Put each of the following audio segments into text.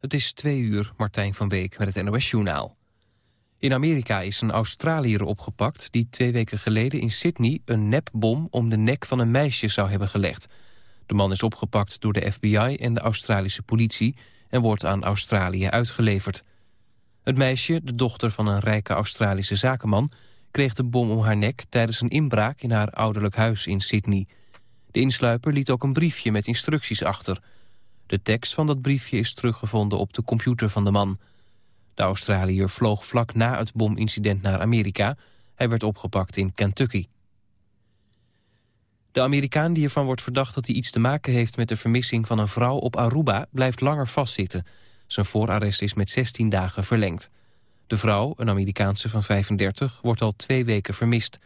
Het is twee uur, Martijn van Beek met het NOS-journaal. In Amerika is een Australiër opgepakt... die twee weken geleden in Sydney een nepbom om de nek van een meisje zou hebben gelegd. De man is opgepakt door de FBI en de Australische politie... en wordt aan Australië uitgeleverd. Het meisje, de dochter van een rijke Australische zakenman... kreeg de bom om haar nek tijdens een inbraak in haar ouderlijk huis in Sydney. De insluiper liet ook een briefje met instructies achter... De tekst van dat briefje is teruggevonden op de computer van de man. De Australiër vloog vlak na het bomincident naar Amerika. Hij werd opgepakt in Kentucky. De Amerikaan die ervan wordt verdacht dat hij iets te maken heeft... met de vermissing van een vrouw op Aruba blijft langer vastzitten. Zijn voorarrest is met 16 dagen verlengd. De vrouw, een Amerikaanse van 35, wordt al twee weken vermist.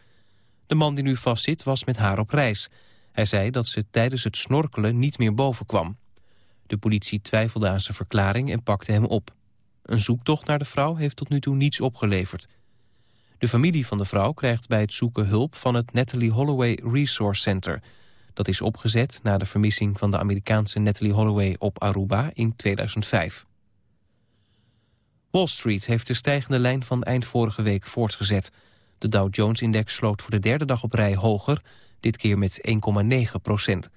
De man die nu vastzit was met haar op reis. Hij zei dat ze tijdens het snorkelen niet meer boven kwam. De politie twijfelde aan zijn verklaring en pakte hem op. Een zoektocht naar de vrouw heeft tot nu toe niets opgeleverd. De familie van de vrouw krijgt bij het zoeken hulp van het Natalie Holloway Resource Center. Dat is opgezet na de vermissing van de Amerikaanse Natalie Holloway op Aruba in 2005. Wall Street heeft de stijgende lijn van eind vorige week voortgezet. De Dow Jones-index sloot voor de derde dag op rij hoger, dit keer met 1,9 procent.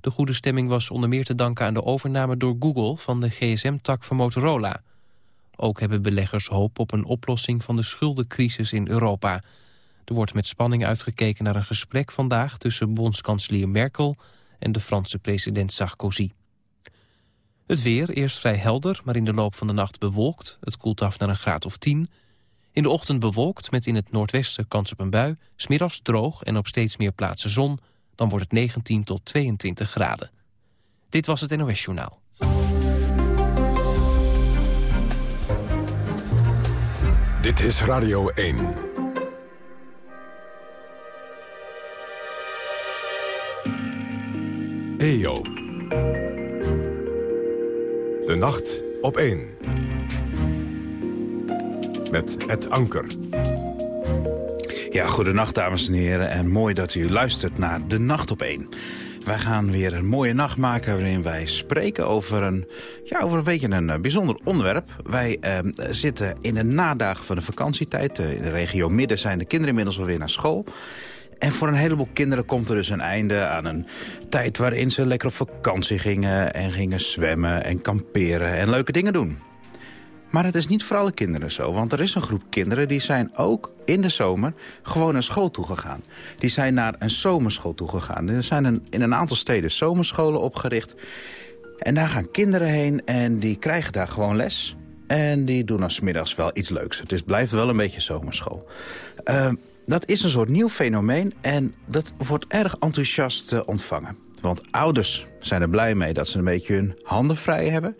De goede stemming was onder meer te danken aan de overname door Google van de gsm-tak van Motorola. Ook hebben beleggers hoop op een oplossing van de schuldencrisis in Europa. Er wordt met spanning uitgekeken naar een gesprek vandaag tussen bondskanselier Merkel en de Franse president Sarkozy. Het weer, eerst vrij helder, maar in de loop van de nacht bewolkt. Het koelt af naar een graad of 10. In de ochtend bewolkt, met in het noordwesten kans op een bui. Smiddags droog en op steeds meer plaatsen zon dan wordt het 19 tot 22 graden. Dit was het NOS Journaal. Dit is Radio 1. EO. De nacht op 1. Met het anker. Ja, goedenacht dames en heren en mooi dat u luistert naar De Nacht op 1. Wij gaan weer een mooie nacht maken waarin wij spreken over een, ja, over een beetje een eh, bijzonder onderwerp. Wij eh, zitten in de nadagen van de vakantietijd. Eh, in de regio Midden zijn de kinderen inmiddels alweer naar school. En voor een heleboel kinderen komt er dus een einde aan een tijd waarin ze lekker op vakantie gingen... en gingen zwemmen en kamperen en leuke dingen doen. Maar het is niet voor alle kinderen zo. Want er is een groep kinderen die zijn ook in de zomer gewoon naar school toegegaan. Die zijn naar een zomerschool toegegaan. Er zijn in een aantal steden zomerscholen opgericht. En daar gaan kinderen heen en die krijgen daar gewoon les. En die doen als middags wel iets leuks. Het is, blijft wel een beetje zomerschool. Uh, dat is een soort nieuw fenomeen en dat wordt erg enthousiast uh, ontvangen. Want ouders zijn er blij mee dat ze een beetje hun handen vrij hebben.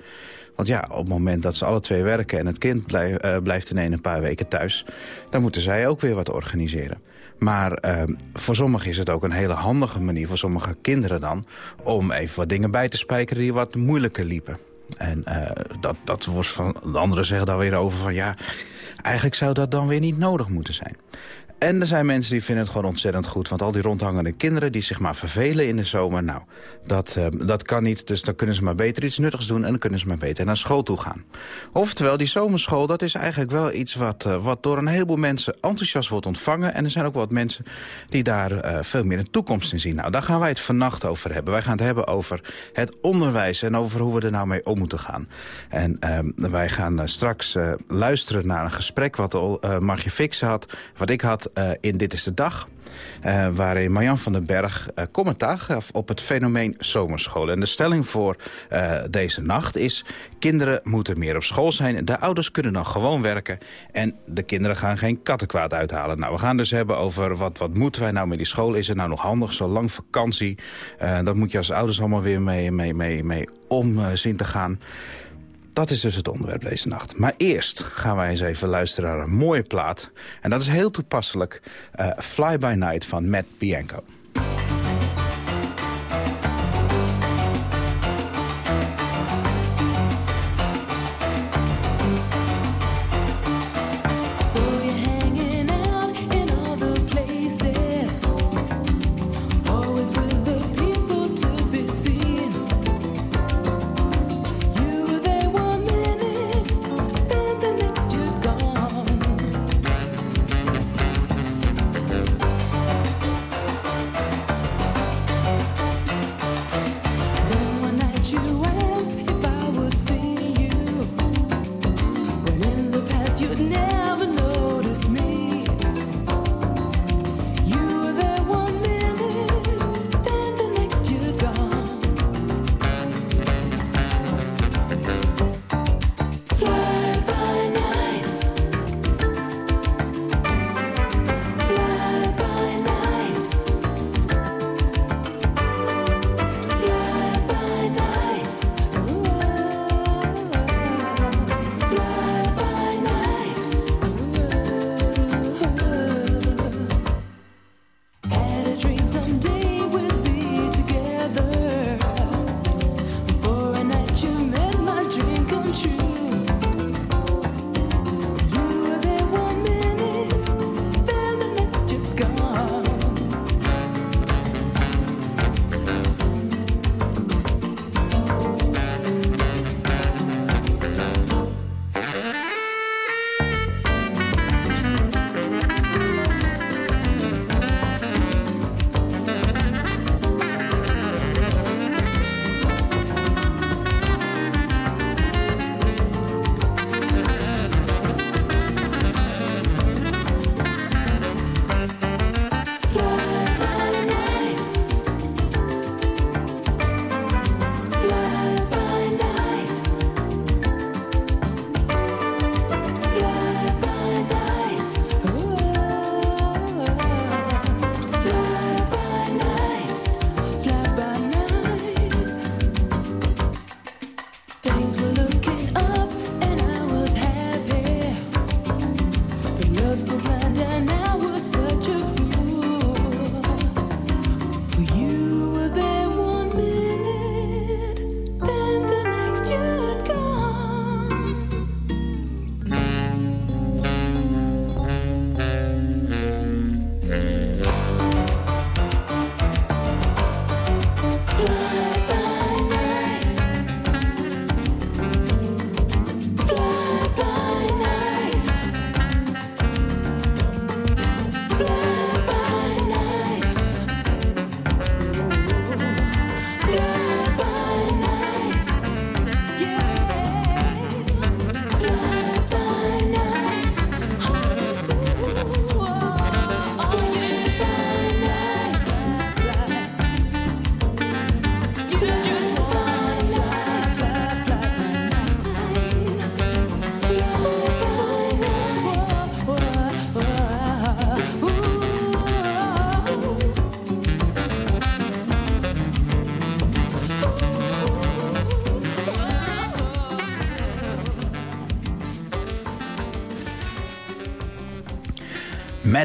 Want ja, op het moment dat ze alle twee werken en het kind uh, blijft ineens een paar weken thuis... dan moeten zij ook weer wat organiseren. Maar uh, voor sommigen is het ook een hele handige manier, voor sommige kinderen dan... om even wat dingen bij te spijkeren die wat moeilijker liepen. En uh, dat, dat wordt van de anderen zeggen daar weer over van... ja, eigenlijk zou dat dan weer niet nodig moeten zijn. En er zijn mensen die vinden het gewoon ontzettend goed. Want al die rondhangende kinderen die zich maar vervelen in de zomer... nou, dat, uh, dat kan niet. Dus dan kunnen ze maar beter iets nuttigs doen... en dan kunnen ze maar beter naar school toe gaan. Oftewel, die zomerschool, dat is eigenlijk wel iets... wat, uh, wat door een heleboel mensen enthousiast wordt ontvangen. En er zijn ook wat mensen die daar uh, veel meer een toekomst in zien. Nou, daar gaan wij het vannacht over hebben. Wij gaan het hebben over het onderwijs... en over hoe we er nou mee om moeten gaan. En wij gaan straks luisteren naar een gesprek... wat Margie Fix had, wat ik had uh, in Dit is de Dag. Uh, waarin Marjan van den Berg uh, commentaar gaf op het fenomeen zomerscholen. En de stelling voor deze nacht is... kinderen moeten meer op school zijn. De ouders kunnen dan gewoon werken. En de kinderen gaan geen kattenkwaad uithalen. Nou, we gaan dus hebben over wat, wat moeten wij nou met die school. Is het nou nog handig, zo lang vakantie? dat moet je als ouders allemaal weer mee, mee, mee, mee om zien te gaan. Dat is dus het onderwerp deze nacht. Maar eerst gaan wij eens even luisteren naar een mooie plaat. En dat is heel toepasselijk. Uh, Fly By Night van Matt Bianco.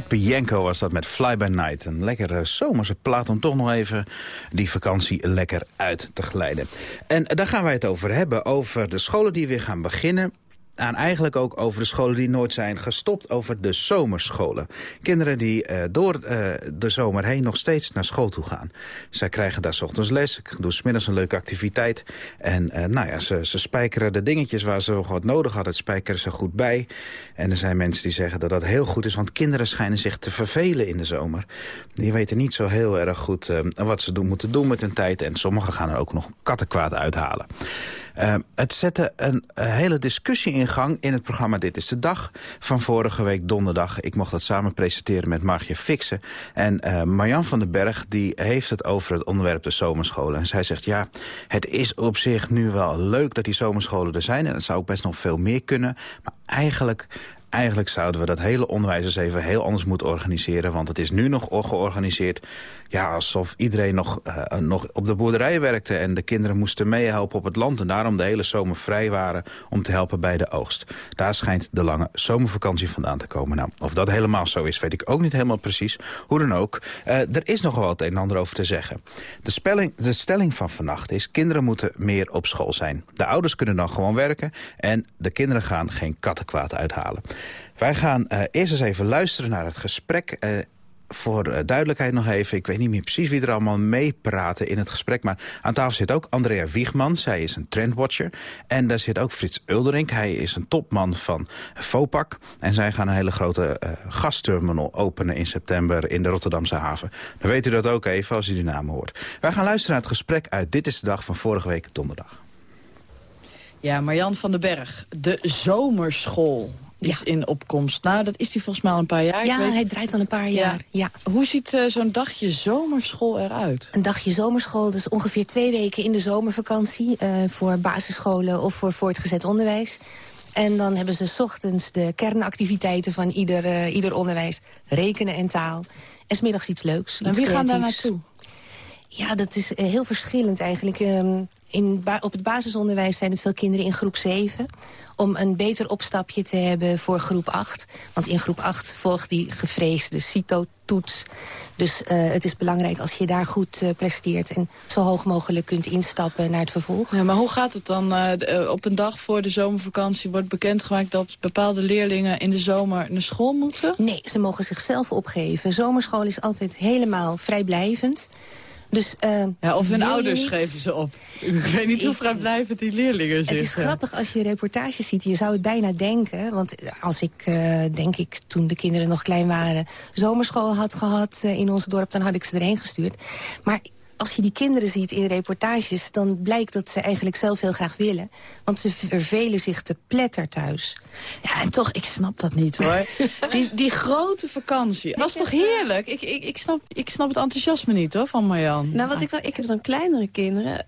Bianco was dat met Fly By Night. Een lekkere zomerse plaat om toch nog even die vakantie lekker uit te glijden. En daar gaan wij het over hebben, over de scholen die weer gaan beginnen aan eigenlijk ook over de scholen die nooit zijn gestopt, over de zomerscholen. Kinderen die uh, door uh, de zomer heen nog steeds naar school toe gaan. Zij krijgen daar s ochtends les, doen smiddags een leuke activiteit. En uh, nou ja, ze, ze spijkeren de dingetjes waar ze wat nodig hadden, spijkeren ze goed bij. En er zijn mensen die zeggen dat dat heel goed is, want kinderen schijnen zich te vervelen in de zomer. Die weten niet zo heel erg goed wat ze doen, moeten doen met hun tijd. En sommigen gaan er ook nog kattenkwaad uithalen. Uh, het zette een, een, hele discussie in gang in het programma Dit is de Dag van vorige week donderdag. Ik mocht dat samen presenteren met Margje Fixen. En uh, Marjan van den Berg die heeft het over het onderwerp de zomerscholen. En zij zegt ja, het is op zich nu wel leuk dat die zomerscholen er zijn. En het zou ook best nog veel meer kunnen. Maar eigenlijk eigenlijk zouden we dat hele onderwijs eens even heel anders moeten organiseren. Want het is nu nog georganiseerd ja, alsof iedereen nog, uh, nog op de boerderij werkte... en de kinderen moesten meehelpen op het land... en daarom de hele zomer vrij waren om te helpen bij de oogst. Daar schijnt de lange zomervakantie vandaan te komen. Nou, of dat helemaal zo is, weet ik ook niet helemaal precies. Hoe dan ook, uh, er is nog wel het een en ander over te zeggen. De, de stelling van vannacht is... kinderen moeten meer op school zijn. De ouders kunnen dan gewoon werken... en de kinderen gaan geen kattenkwaad uithalen. Wij gaan uh, eerst eens even luisteren naar het gesprek... Uh, voor uh, duidelijkheid nog even, ik weet niet meer precies wie er allemaal meepraten in het gesprek. Maar aan tafel zit ook Andrea Wiegman, zij is een trendwatcher. En daar zit ook Frits Ulderink, hij is een topman van FOPAC. En zij gaan een hele grote gasterminal openen in september in de Rotterdamse haven. Dan weet u dat ook even als u die namen hoort. Wij gaan luisteren naar het gesprek uit Dit is de Dag van vorige week donderdag. Ja, Marjan van den Berg, de zomerschool is ja. in opkomst. Nou, dat is die volgens mij al een paar jaar. Ja, weet... hij draait al een paar jaar. Ja. ja. Hoe ziet uh, zo'n dagje zomerschool eruit? Een dagje zomerschool, dus ongeveer twee weken in de zomervakantie... Uh, voor basisscholen of voor voortgezet onderwijs. En dan hebben ze s ochtends de kernactiviteiten van ieder, uh, ieder onderwijs. Rekenen en taal. En smiddags iets leuks, En iets wie creatiefs. gaan daar naartoe? Ja, dat is heel verschillend eigenlijk. Um, in op het basisonderwijs zijn het veel kinderen in groep 7 om een beter opstapje te hebben voor groep 8. Want in groep 8 volgt die gevreesde CITO-toets. Dus uh, het is belangrijk als je daar goed uh, presteert... en zo hoog mogelijk kunt instappen naar het vervolg. Ja, maar hoe gaat het dan? Uh, op een dag voor de zomervakantie wordt bekendgemaakt... dat bepaalde leerlingen in de zomer naar school moeten? Nee, ze mogen zichzelf opgeven. Zomerschool is altijd helemaal vrijblijvend. Dus, uh, ja, of hun ouders niet... geven ze op. Ik weet niet hoe vrijblijvend die leerlingen zitten. Het is grappig als je reportages ziet. Je zou het bijna denken. Want als ik, uh, denk ik, toen de kinderen nog klein waren... zomerschool had gehad uh, in ons dorp, dan had ik ze erheen gestuurd. Maar als je die kinderen ziet in reportages... dan blijkt dat ze eigenlijk zelf heel graag willen. Want ze vervelen zich te pletter thuis. Ja, en toch, ik snap dat niet, hoor. die, die grote vakantie. was toch heerlijk? Ik, ik, ik, snap, ik snap het enthousiasme niet, hoor, van Marjan. Nou, wat ik wel... Ik heb dan kleinere kinderen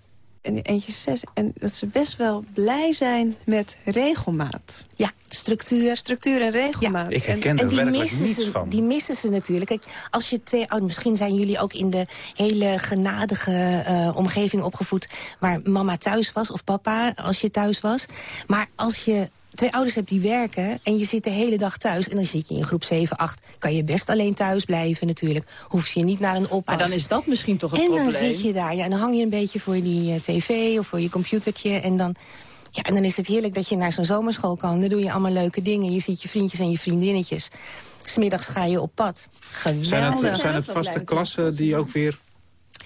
en eentje zes. En dat ze best wel blij zijn met regelmaat. Ja, structuur. Structuur en regelmaat. Ja. Ik herken er werkelijk niets ze, van. Die missen ze natuurlijk. Kijk, als je twee ouders... Misschien zijn jullie ook in de hele genadige uh, omgeving opgevoed... waar mama thuis was of papa als je thuis was. Maar als je twee ouders hebt die werken en je zit de hele dag thuis... en dan zit je in groep 7, 8, kan je best alleen thuis blijven natuurlijk. Hoef je niet naar een oppas. Maar dan is dat misschien toch het en probleem? En dan zit je daar, ja, en dan hang je een beetje voor die uh, tv of voor je computertje... en dan... Ja, en dan is het heerlijk dat je naar zo'n zomerschool kan. Dan doe je allemaal leuke dingen. Je ziet je vriendjes en je vriendinnetjes. Smiddags ga je op pad. Geweldig. Zijn het, zijn het vaste klassen die ook weer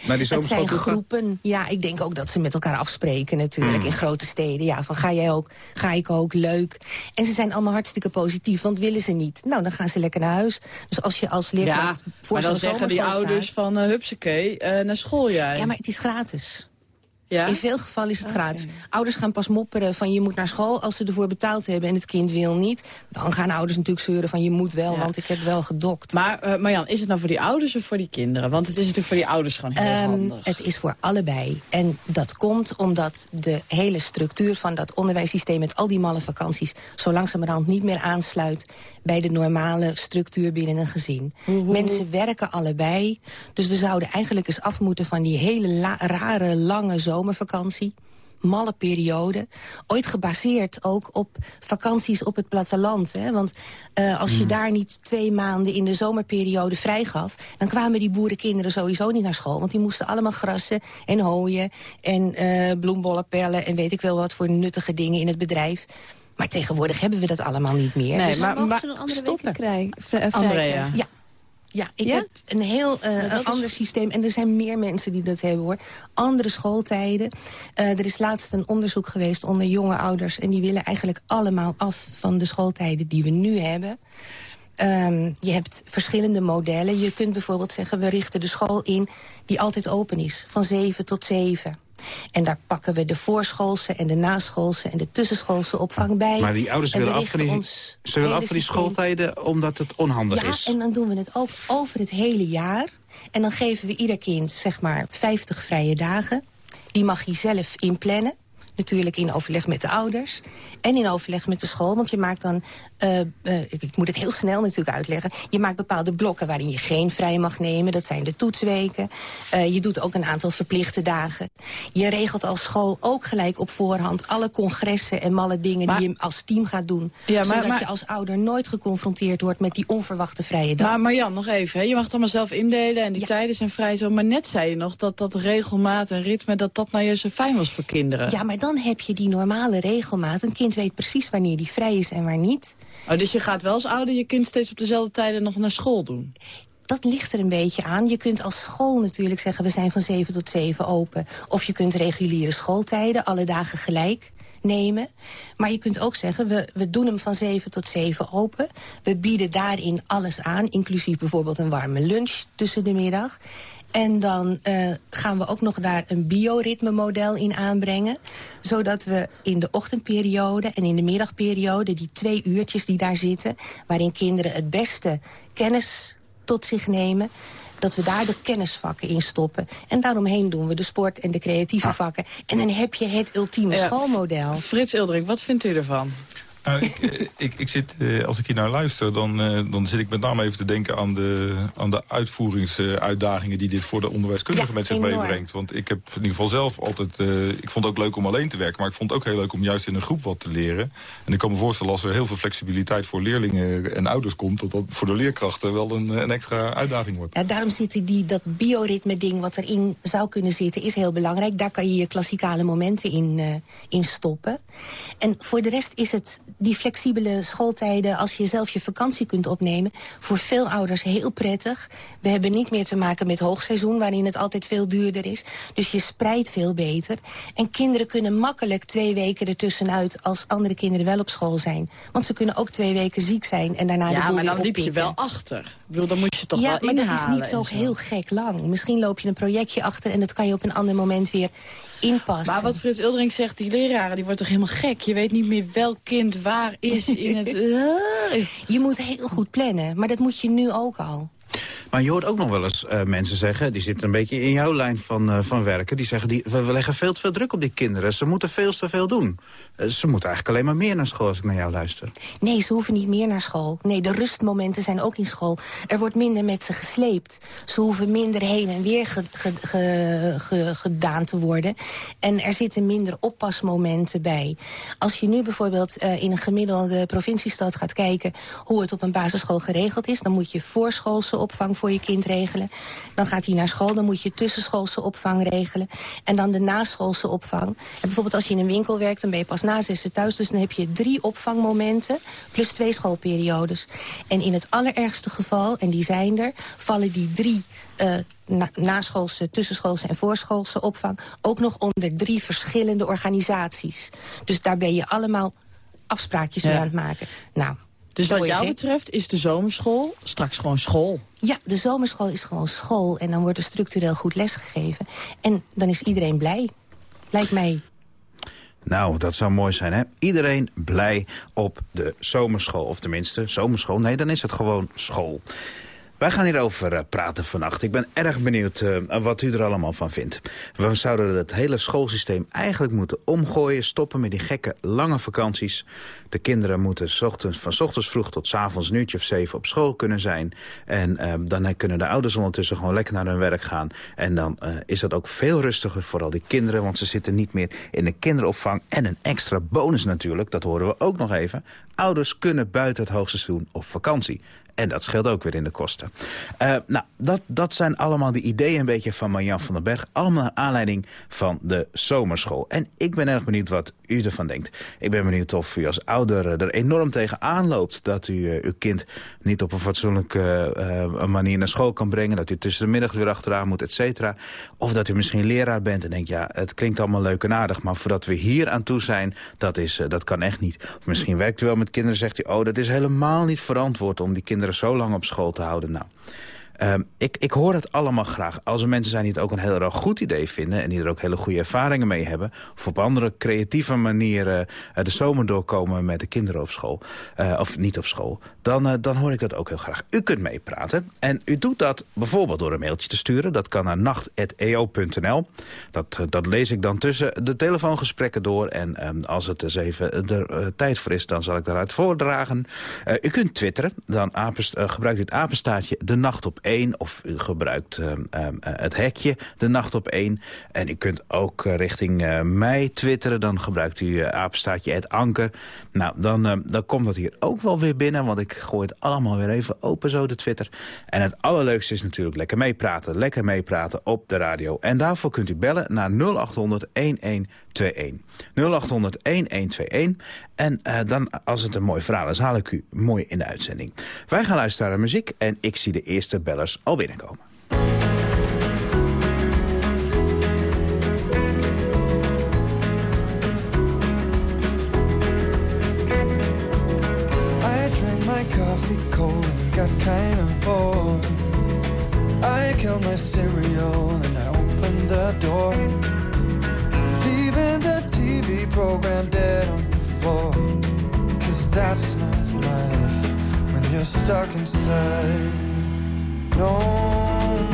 maar die het zijn groepen. Ja, ik denk ook dat ze met elkaar afspreken natuurlijk mm. in grote steden. Ja, van ga jij ook, ga ik ook, leuk. En ze zijn allemaal hartstikke positief, want willen ze niet. Nou, dan gaan ze lekker naar huis. Dus als je als leerkracht ja, voor maar dan zeggen die ouders staat, van uh, hupsakee, uh, naar school jij. Ja, maar het is gratis. Ja? In veel gevallen is het okay. gratis. Ouders gaan pas mopperen van je moet naar school als ze ervoor betaald hebben en het kind wil niet. Dan gaan ouders natuurlijk zeuren van je moet wel, ja. want ik heb wel gedokt. Maar uh, Marjan, is het nou voor die ouders of voor die kinderen? Want het is natuurlijk voor die ouders gewoon heel um, handig. Het is voor allebei. En dat komt omdat de hele structuur van dat onderwijssysteem met al die malle vakanties zo langzamerhand niet meer aansluit bij de normale structuur binnen een gezin. Mensen werken allebei. Dus we zouden eigenlijk eens af moeten van die hele la rare lange zomervakantie. malle periode. Ooit gebaseerd ook op vakanties op het platteland. Hè? Want uh, als je hmm. daar niet twee maanden in de zomerperiode vrijgaf... dan kwamen die boerenkinderen sowieso niet naar school. Want die moesten allemaal grassen en hooien en uh, bloembollen pellen... en weet ik wel wat voor nuttige dingen in het bedrijf... Maar tegenwoordig hebben we dat allemaal niet meer. Nee, dus maar, maar, een andere stoppen. Krijgen, Andrea. Ja. Ja, ik heb een heel uh, ander systeem. En er zijn meer mensen die dat hebben, hoor. Andere schooltijden. Uh, er is laatst een onderzoek geweest onder jonge ouders... en die willen eigenlijk allemaal af van de schooltijden die we nu hebben. Um, je hebt verschillende modellen. Je kunt bijvoorbeeld zeggen, we richten de school in... die altijd open is, van 7 tot 7. En daar pakken we de voorschoolse en de naschoolse en de tussenschoolse opvang bij. Maar die ouders willen af van die, ze willen af van die schooltijden omdat het onhandig is. Ja, en dan doen we het ook over het hele jaar. En dan geven we ieder kind zeg maar 50 vrije dagen. Die mag hij zelf inplannen. Natuurlijk in overleg met de ouders en in overleg met de school. Want je maakt dan, uh, uh, ik moet het heel snel natuurlijk uitleggen... je maakt bepaalde blokken waarin je geen vrij mag nemen. Dat zijn de toetsweken. Uh, je doet ook een aantal verplichte dagen. Je regelt als school ook gelijk op voorhand... alle congressen en malle dingen die je als team gaat doen. Ja, maar, zodat maar, je als ouder nooit geconfronteerd wordt... met die onverwachte vrije dag. Maar Marjan, nog even. Hè? Je mag het allemaal zelf indelen en die tijden zijn vrij zo. Maar net zei je nog dat dat regelmaat en ritme... dat dat nou juist zo fijn was voor kinderen. Ja, maar dan heb je die normale regelmaat. Een kind weet precies wanneer die vrij is en waar niet. Oh, dus je gaat wel als ouder je kind steeds op dezelfde tijden nog naar school doen? dat ligt er een beetje aan. Je kunt als school natuurlijk zeggen, we zijn van 7 tot 7 open. Of je kunt reguliere schooltijden, alle dagen gelijk nemen. Maar je kunt ook zeggen, we, we doen hem van 7 tot 7 open. We bieden daarin alles aan, inclusief bijvoorbeeld een warme lunch tussen de middag. En dan uh, gaan we ook nog daar een bioritmemodel in aanbrengen. Zodat we in de ochtendperiode en in de middagperiode... die twee uurtjes die daar zitten... waarin kinderen het beste kennis tot zich nemen dat we daar de kennisvakken in stoppen. En daaromheen doen we de sport en de creatieve ah. vakken. En dan heb je het ultieme schoolmodel. Frits Ildrik, wat vindt u ervan? Nou, ik, ik, ik, zit, eh, als ik hier naar luister, dan, dan zit ik met name even te denken aan de, aan de uitvoeringsuitdagingen die dit voor de onderwijskundige met zich meebrengt. Want ik heb in ieder geval zelf altijd, ik vond het ook leuk om alleen te werken, maar ik vond het ook heel leuk om juist in een groep wat te leren. En ik kan me voorstellen als er heel veel flexibiliteit voor leerlingen en ouders komt, dat dat voor de leerkrachten wel een, een extra uitdaging wordt. Ja, daarom zit die, dat bioritme ding wat erin zou kunnen zitten, is heel belangrijk. Daar kan je je klassikale momenten in, in stoppen. En voor de rest is het die flexibele schooltijden, als je zelf je vakantie kunt opnemen... voor veel ouders heel prettig. We hebben niet meer te maken met hoogseizoen... waarin het altijd veel duurder is. Dus je spreidt veel beter. En kinderen kunnen makkelijk twee weken ertussenuit... als andere kinderen wel op school zijn. Want ze kunnen ook twee weken ziek zijn en daarna ja, de maar dan liep je wel achter. Ik bedoel, dan moet je toch ja, wel. Ja, maar dat is niet zo heel gek lang. Misschien loop je een projectje achter... en dat kan je op een ander moment weer inpassen. Maar wat Frits Uldering zegt, die leraren die wordt toch helemaal gek? Je weet niet meer welk kind waar is in het... je moet heel goed plannen, maar dat moet je nu ook al. Maar je hoort ook nog wel eens uh, mensen zeggen... die zitten een beetje in jouw lijn van, uh, van werken... die zeggen, die, we leggen veel te veel druk op die kinderen. Ze moeten veel te veel doen. Uh, ze moeten eigenlijk alleen maar meer naar school als ik naar jou luister. Nee, ze hoeven niet meer naar school. Nee, de rustmomenten zijn ook in school. Er wordt minder met ze gesleept. Ze hoeven minder heen en weer ge, ge, ge, gedaan te worden. En er zitten minder oppasmomenten bij. Als je nu bijvoorbeeld in een gemiddelde provinciestad gaat kijken... hoe het op een basisschool geregeld is... dan moet je voorschoolse opvang voor je kind regelen. Dan gaat hij naar school, dan moet je tussenschoolse opvang regelen. En dan de naschoolse opvang. En bijvoorbeeld als je in een winkel werkt, dan ben je pas na zessen thuis. Dus dan heb je drie opvangmomenten plus twee schoolperiodes. En in het allerergste geval, en die zijn er, vallen die drie... Uh, na naschoolse, tussenschoolse en voorschoolse opvang... ook nog onder drie verschillende organisaties. Dus daar ben je allemaal afspraakjes mee aan het maken. Nou, dus wat jou betreft is de zomerschool straks gewoon school? Ja, de zomerschool is gewoon school. En dan wordt er structureel goed lesgegeven. En dan is iedereen blij. Lijkt mij. Nou, dat zou mooi zijn, hè? Iedereen blij op de zomerschool. Of tenminste, zomerschool. Nee, dan is het gewoon school. Wij gaan hierover uh, praten vannacht. Ik ben erg benieuwd uh, wat u er allemaal van vindt. We zouden het hele schoolsysteem eigenlijk moeten omgooien. Stoppen met die gekke lange vakanties. De kinderen moeten ochtends, van ochtends vroeg tot s avonds een uurtje of zeven op school kunnen zijn. En uh, dan kunnen de ouders ondertussen gewoon lekker naar hun werk gaan. En dan is dat ook veel rustiger voor al die kinderen. Want ze zitten niet meer in de kinderopvang. En een extra bonus natuurlijk, dat horen we ook nog even. Ouders kunnen buiten het hoogseizoen op vakantie. En dat scheelt ook weer in de kosten. Uh, nou, dat, dat zijn allemaal de ideeën een beetje van Marjan van den Berg. Allemaal naar aanleiding van de zomerschool. En ik ben erg benieuwd wat u ervan denkt. Ik ben benieuwd of u als ouder er enorm tegenaan loopt... dat u uh, uw kind niet op een fatsoenlijke uh, manier naar school kan brengen... dat u tussen de middag weer achteraan moet, et cetera. Of dat u misschien leraar bent en denkt... ja, het klinkt allemaal leuk en aardig... maar voordat we hier aan toe zijn, dat, is, dat kan echt niet. Of misschien werkt u wel met kinderen zegt u... oh, dat is helemaal niet verantwoord om die kinderen zo lang op school te houden. Nou, Um, ik, ik hoor het allemaal graag. Als er mensen zijn die het ook een heel erg goed idee vinden... en die er ook hele goede ervaringen mee hebben... of op andere creatieve manieren uh, de zomer doorkomen met de kinderen op school... Uh, of niet op school, dan, uh, dan hoor ik dat ook heel graag. U kunt meepraten en u doet dat bijvoorbeeld door een mailtje te sturen. Dat kan naar nacht.eo.nl. Dat, dat lees ik dan tussen de telefoongesprekken door... en um, als het eens even er tijd voor is, dan zal ik daaruit voordragen. u kunt twitteren, dan gebruikt u het apenstaartje de nacht op 1 of u gebruikt uh, uh, het hekje de nacht op 1. En u kunt ook uh, richting mij twitteren. Dan gebruikt u apenstaatje het anker. Nou, dan, dan komt dat hier ook wel weer binnen. Want ik gooi het allemaal weer even open zo, de Twitter. En het allerleukste is natuurlijk lekker meepraten. Lekker meepraten op de radio. En daarvoor kunt u bellen naar 0800 1121. 0800 1121. En uh, dan, als het een mooi verhaal is, haal ik u mooi in de uitzending. Wij gaan luisteren naar muziek en ik zie de eerste bellers al binnenkomen. I drank my coffee cold got kind of bored. I killed my cereal and I opened the door. Program dead on the floor. Cause that's not life when you're stuck inside. No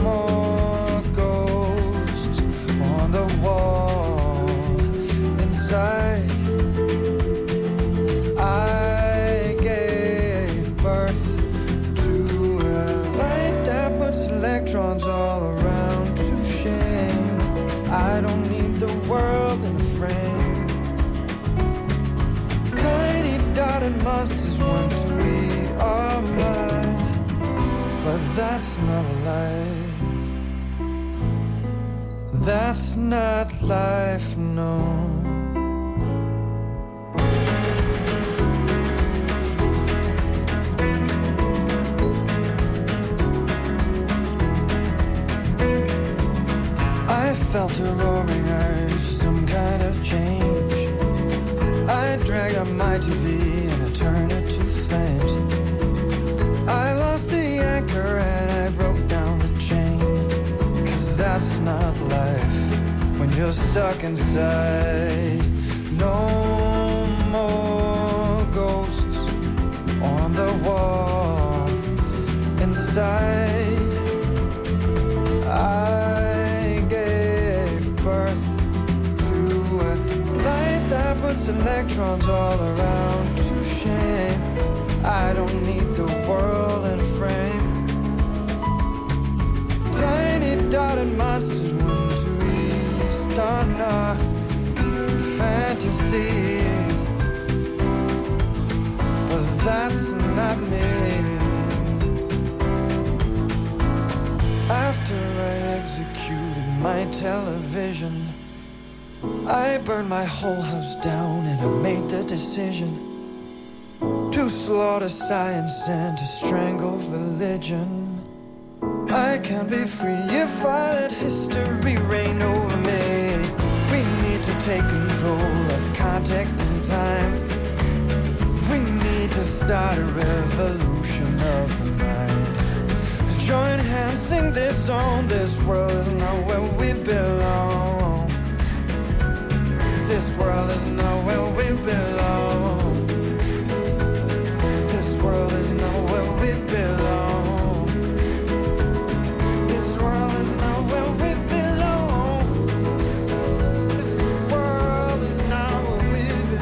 more ghosts on the wall inside. Want to eat our mind. But that's not life. That's not life, no. I felt a roaring urge some kind of change. Dragged up my TV and I turned it to flames. I lost the anchor and I broke down the chain. Cause that's not life when you're stuck inside. No more ghosts on the wall inside. Electrons all around to shame. I don't need the world in frame. Tiny dotted monsters want to east on fantasy. But that's not me. After I executed my television, I burned my whole house down and I made the decision to slaughter science and to strangle religion. I can be free if I let history reign over me. We need to take control of context and time. We need to start a revolution of the mind. Join hands, sing this song. This world is not where we belong. This world is where we belong. This world is where we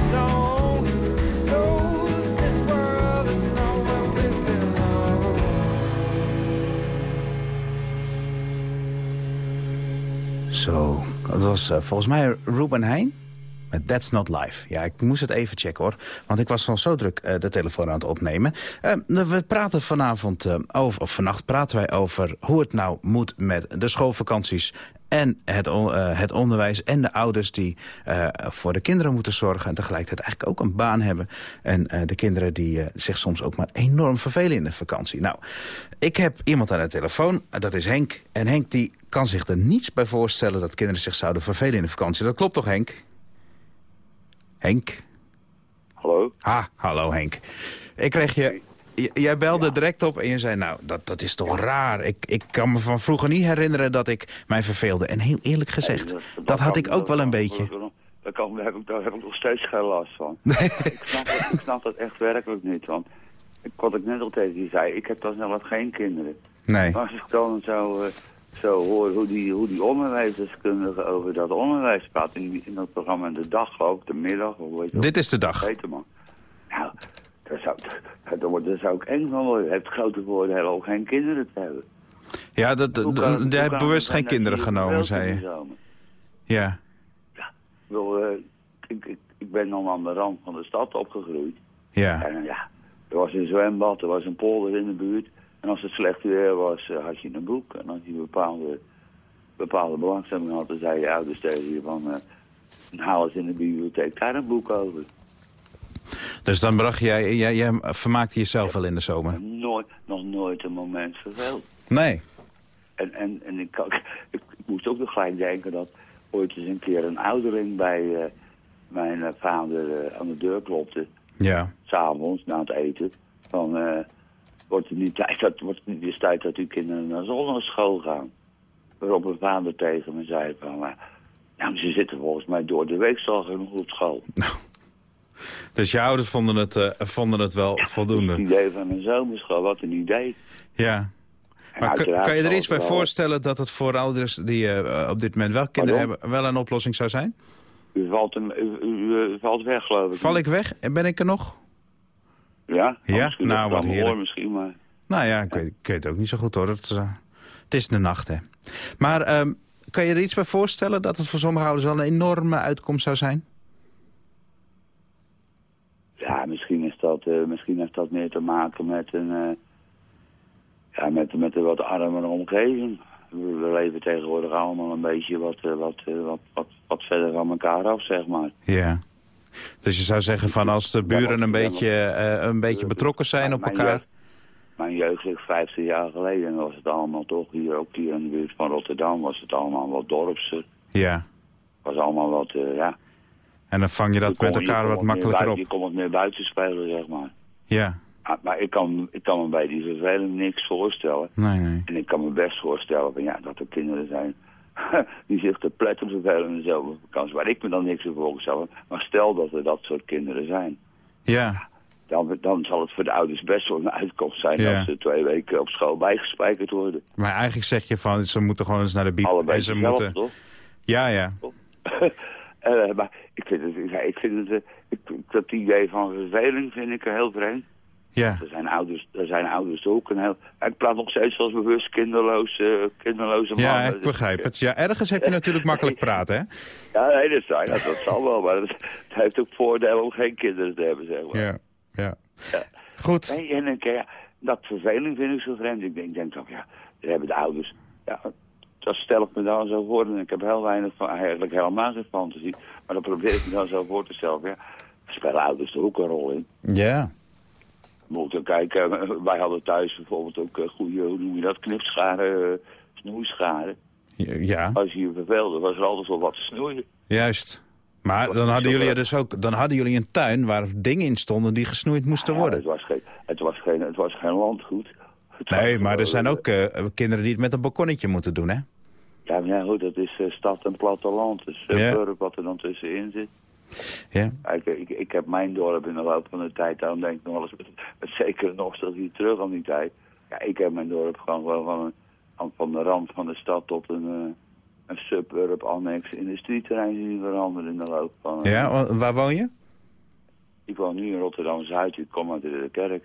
belong. This world is where we belong. Zo, dat was eh, volgens mij Ruben Heijn. That's Not Life. Ja, ik moest het even checken hoor. Want ik was van zo druk uh, de telefoon aan het opnemen. Uh, we praten vanavond over, of vannacht praten wij over hoe het nou moet met de schoolvakanties en het, het onderwijs en de ouders die voor de kinderen moeten zorgen... en tegelijkertijd eigenlijk ook een baan hebben. En de kinderen die zich soms ook maar enorm vervelen in de vakantie. Nou, ik heb iemand aan de telefoon, dat is Henk. En Henk die kan zich er niets bij voorstellen dat kinderen zich zouden vervelen in de vakantie. Dat klopt toch, Henk? Henk? Hallo? Ah, hallo Henk. Ik kreeg je jij belde direct op en je zei, nou, dat, dat is toch raar. Ik, ik kan me van vroeger niet herinneren dat ik mij verveelde. En heel eerlijk gezegd, dat, had ik ook wel een beetje. Daar, kan, heb ik, daar heb ik nog steeds geen last van. ik, snap dat, ik snap dat echt werkelijk niet. Want wat ik net al tegen je zei, ik heb dan zelf geen kinderen. Nee. Maar als ik dan zo, uh, zo hoor hoe die, hoe die onderwijsdeskundige over dat onderwijs praat... in, in dat programma de dag ook, de middag... Hoe heet Dit is de dag. Beter, man. Nou, daar zou, daar, daar zou ik eng van worden. Het grote voordeel om geen kinderen te hebben. Ja, dat, jij hebt bewust geen kinderen genomen, zei je. Ja. Ja, wel, uh, ik, ik, ik ben dan aan de rand van de stad opgegroeid. Ja. En ja, er was een zwembad, er was een polder in de buurt. En als het slecht weer was, uh, had je een boek. En als je bepaalde, bepaalde belangstelling had, dan zei je ouders tegen je van... Uh, haal eens in de bibliotheek daar een boek over. Dus dan bracht jij, jij, jij vermaakte jezelf wel in de zomer? Nooit, nog nooit een moment verveeld. Nee. En, en, en ik, ik, ik, moest ook nog gelijk denken dat ooit eens een keer een ouderling bij uh, mijn vader uh, aan de deur klopte. Ja. S'avonds, na het eten. Van, wordt het niet tijd dat, wordt het tijd dat uw kinderen naar zonneschool gaan? Waarop mijn vader tegen me zei van... nou, ze zitten volgens mij door de week al genoeg op school. Nou. Dus je ouders vonden het, uh, vonden het wel ja, voldoende? Het idee van een zomerschool, wat een idee. Ja. Maar kan je er iets bij wel... voorstellen dat het voor ouders die uh, op dit moment wel kinderen Pardon? hebben... wel een oplossing zou zijn? U valt, hem, u, u, u valt weg, geloof ik. Val ik weg? En ben ik er nog? Ja? Ja? Nou, wat heerlijk. misschien, maar... Nou ja, ik, ja. Weet, ik weet het ook niet zo goed hoor. Het, uh, het is de nacht, hè. Maar um, kan je er iets bij voorstellen dat het voor sommige ouders wel een enorme uitkomst zou zijn? Ja, misschien, is dat, uh, misschien heeft dat meer te maken met een, uh, ja, met, met een wat armere omgeving. We, leven tegenwoordig allemaal een beetje wat, wat, wat, wat, wat verder van elkaar af, zeg maar. Ja. Dus je zou zeggen van als de buren een beetje, een beetje betrokken zijn op elkaar... Mijn jeugd ligt 15 jaar geleden en was het allemaal toch hier, ook hier in de buurt van Rotterdam, was het allemaal wat dorpser. Ja. was allemaal wat, ja... En dan vang je dat met elkaar wat makkelijker op. Je komt het meer buiten spelen, zeg maar. Ja. Ah, maar ik kan, ik kan me bij die verveling niks voorstellen. Nee, nee. En ik kan me best voorstellen van, ja, dat er kinderen zijn die zich te pletter vervelen in dezelfde vakantie. Waar ik me dan niks voor voorstellen. Maar stel dat er dat soort kinderen zijn. Ja. Dan, dan zal het voor de ouders best wel een uitkomst zijn Ja. dat ze twee weken op school bijgespijkerd worden. Maar eigenlijk zeg je van, ze moeten gewoon eens naar de biep. Allebei en ze zelf, moeten... toch? Ja, ja. Eh, maar ik vind het, ik vind het eh, ik, dat idee van verveling vind ik heel vreemd. Ja. Er zijn ouders, er zijn ouders ook een heel... Ik praat nog steeds als bewust kinderloos, eh, kinderloze man. Ja, ik begrijp het. Ja, ergens heb je natuurlijk makkelijk praten, hè? Ja, nee, dat, zou, dat, dat zal wel, maar het, heeft ook voordelen om geen kinderen te hebben, zeg maar. Ja, ja. Ja. Goed. Nee, en ik, ja, dat verveling vind ik zo vreemd. Ik denk, denk toch, ja, daar hebben de ouders... Ja, dat stel ik me dan zo voor. En ik heb heel weinig van, eigenlijk helemaal geen fantasie. Maar dan probeer ik me dan zo voor te stellen. Ja, spelen ouders er ook een rol in. Ja. Moeten kijken, eh, wij hadden thuis bijvoorbeeld ook uh, goede, hoe noem je dat, knipscharen, uh, snoeischaren. Ja, Als je je verveelde, was er altijd wel wat te snoeien. juist. Maar dan hadden jullie dus ook, dan hadden jullie een tuin waar dingen in stonden die gesnoeid moesten Ja, worden. het, was geen, het, was geen, het was geen landgoed. Het Nee, maar er zijn eh, ook eh, kinderen die het met een balkonnetje moeten doen, hè? Ja, maar ja, goed, dat is eh, stad en platteland. Dus uh, wat er dan tussenin zit. Ja. Kijk, ik, ik heb mijn dorp in de loop van de tijd, daarom denk ik nog wel eens met, met zekere nostalgie terug aan die tijd. Ja, ik heb mijn dorp gewoon wel van, van- van de rand van de stad tot een, eh, een suburb annex industrieterrein zien veranderen in de loop van... eh, Ja, wa- waar woon je? Ik woon nu in Rotterdam-Zuid, ik kom uit de kerk.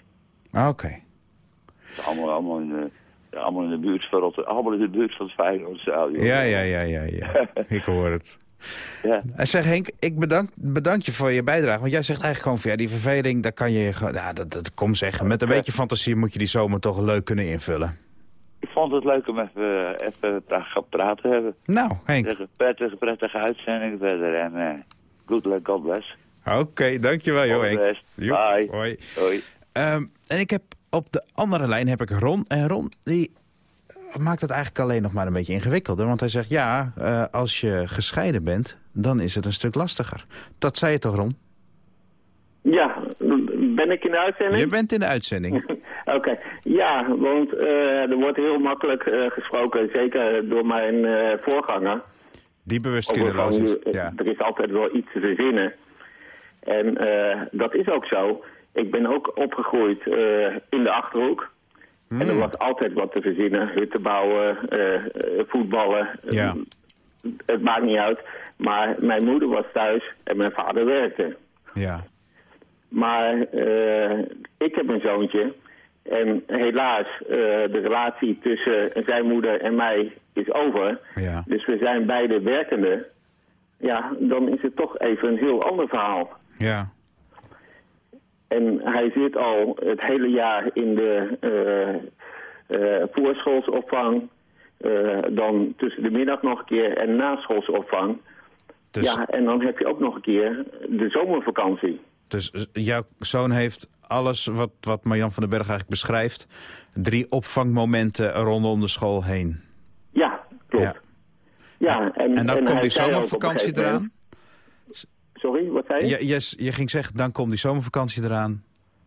Ah, Oké. Is allemaal, allemaal in de, allemaal in de buurt van Rotterdam, allemaal in de buurt van het Feyenoordstadion. Ja, ja, ja, ja, ja. ik hoor het. Ja. En zeg Henk, ik bedank, bedank je voor je bijdrage. Want jij zegt eigenlijk gewoon van ja, die verveling, daar kan je gewoon... Ja, dat, dat kom zeggen. Met een beetje fantasie moet je die zomer toch leuk kunnen invullen. Ik vond het leuk om even, even te gaan praten hebben. Nou, Henk. Prettige, prettige, prettige uitzending verder en eh good luck, God bless. Oké, dankjewel joh Henk. Bye. Hoi. Hoi. Ehm, en ik heb op de andere lijn heb ik Ron. En Ron, die maakt het eigenlijk alleen nog maar een beetje ingewikkelder. Want hij zegt, ja, eh, als je gescheiden bent, dan is het een stuk lastiger. Dat zei je toch, Ron? Ja, ben ik in de uitzending? Je bent in de uitzending. Oké, ja, want eh, er wordt heel makkelijk eh, gesproken, zeker door mijn voorganger. Die bewust over kinderloos van, is. Ja. Er is altijd wel iets te verzinnen. En dat is ook zo. Ik ben ook opgegroeid in de Achterhoek. En Hmm. er was altijd wat te verzinnen. Hutten bouwen, eh, eh, voetballen. Ja. Het maakt niet uit. Maar mijn moeder was thuis en mijn vader werkte. Ja. Maar eh, ik heb een zoontje. En helaas, eh, de relatie tussen zijn moeder en mij is over. Ja. Dus we zijn beide werkende. Ja, dan is het toch even een heel ander verhaal. Ja. En hij zit al het hele jaar in de eh, voorschoolsopvang. eh, dan tussen de middag nog een keer en naschoolsopvang. Dus, Ja, en dan heb je ook nog een keer de zomervakantie. dus jouw zoon heeft alles wat, wat Marjan van den Berg eigenlijk beschrijft... drie opvangmomenten rondom de school heen. Ja, klopt. Ja. Ja, en, En dan komt die zomervakantie eraan. Sorry, wat zei je? Je, yes, je ging zeggen, dan komt die zomervakantie eraan.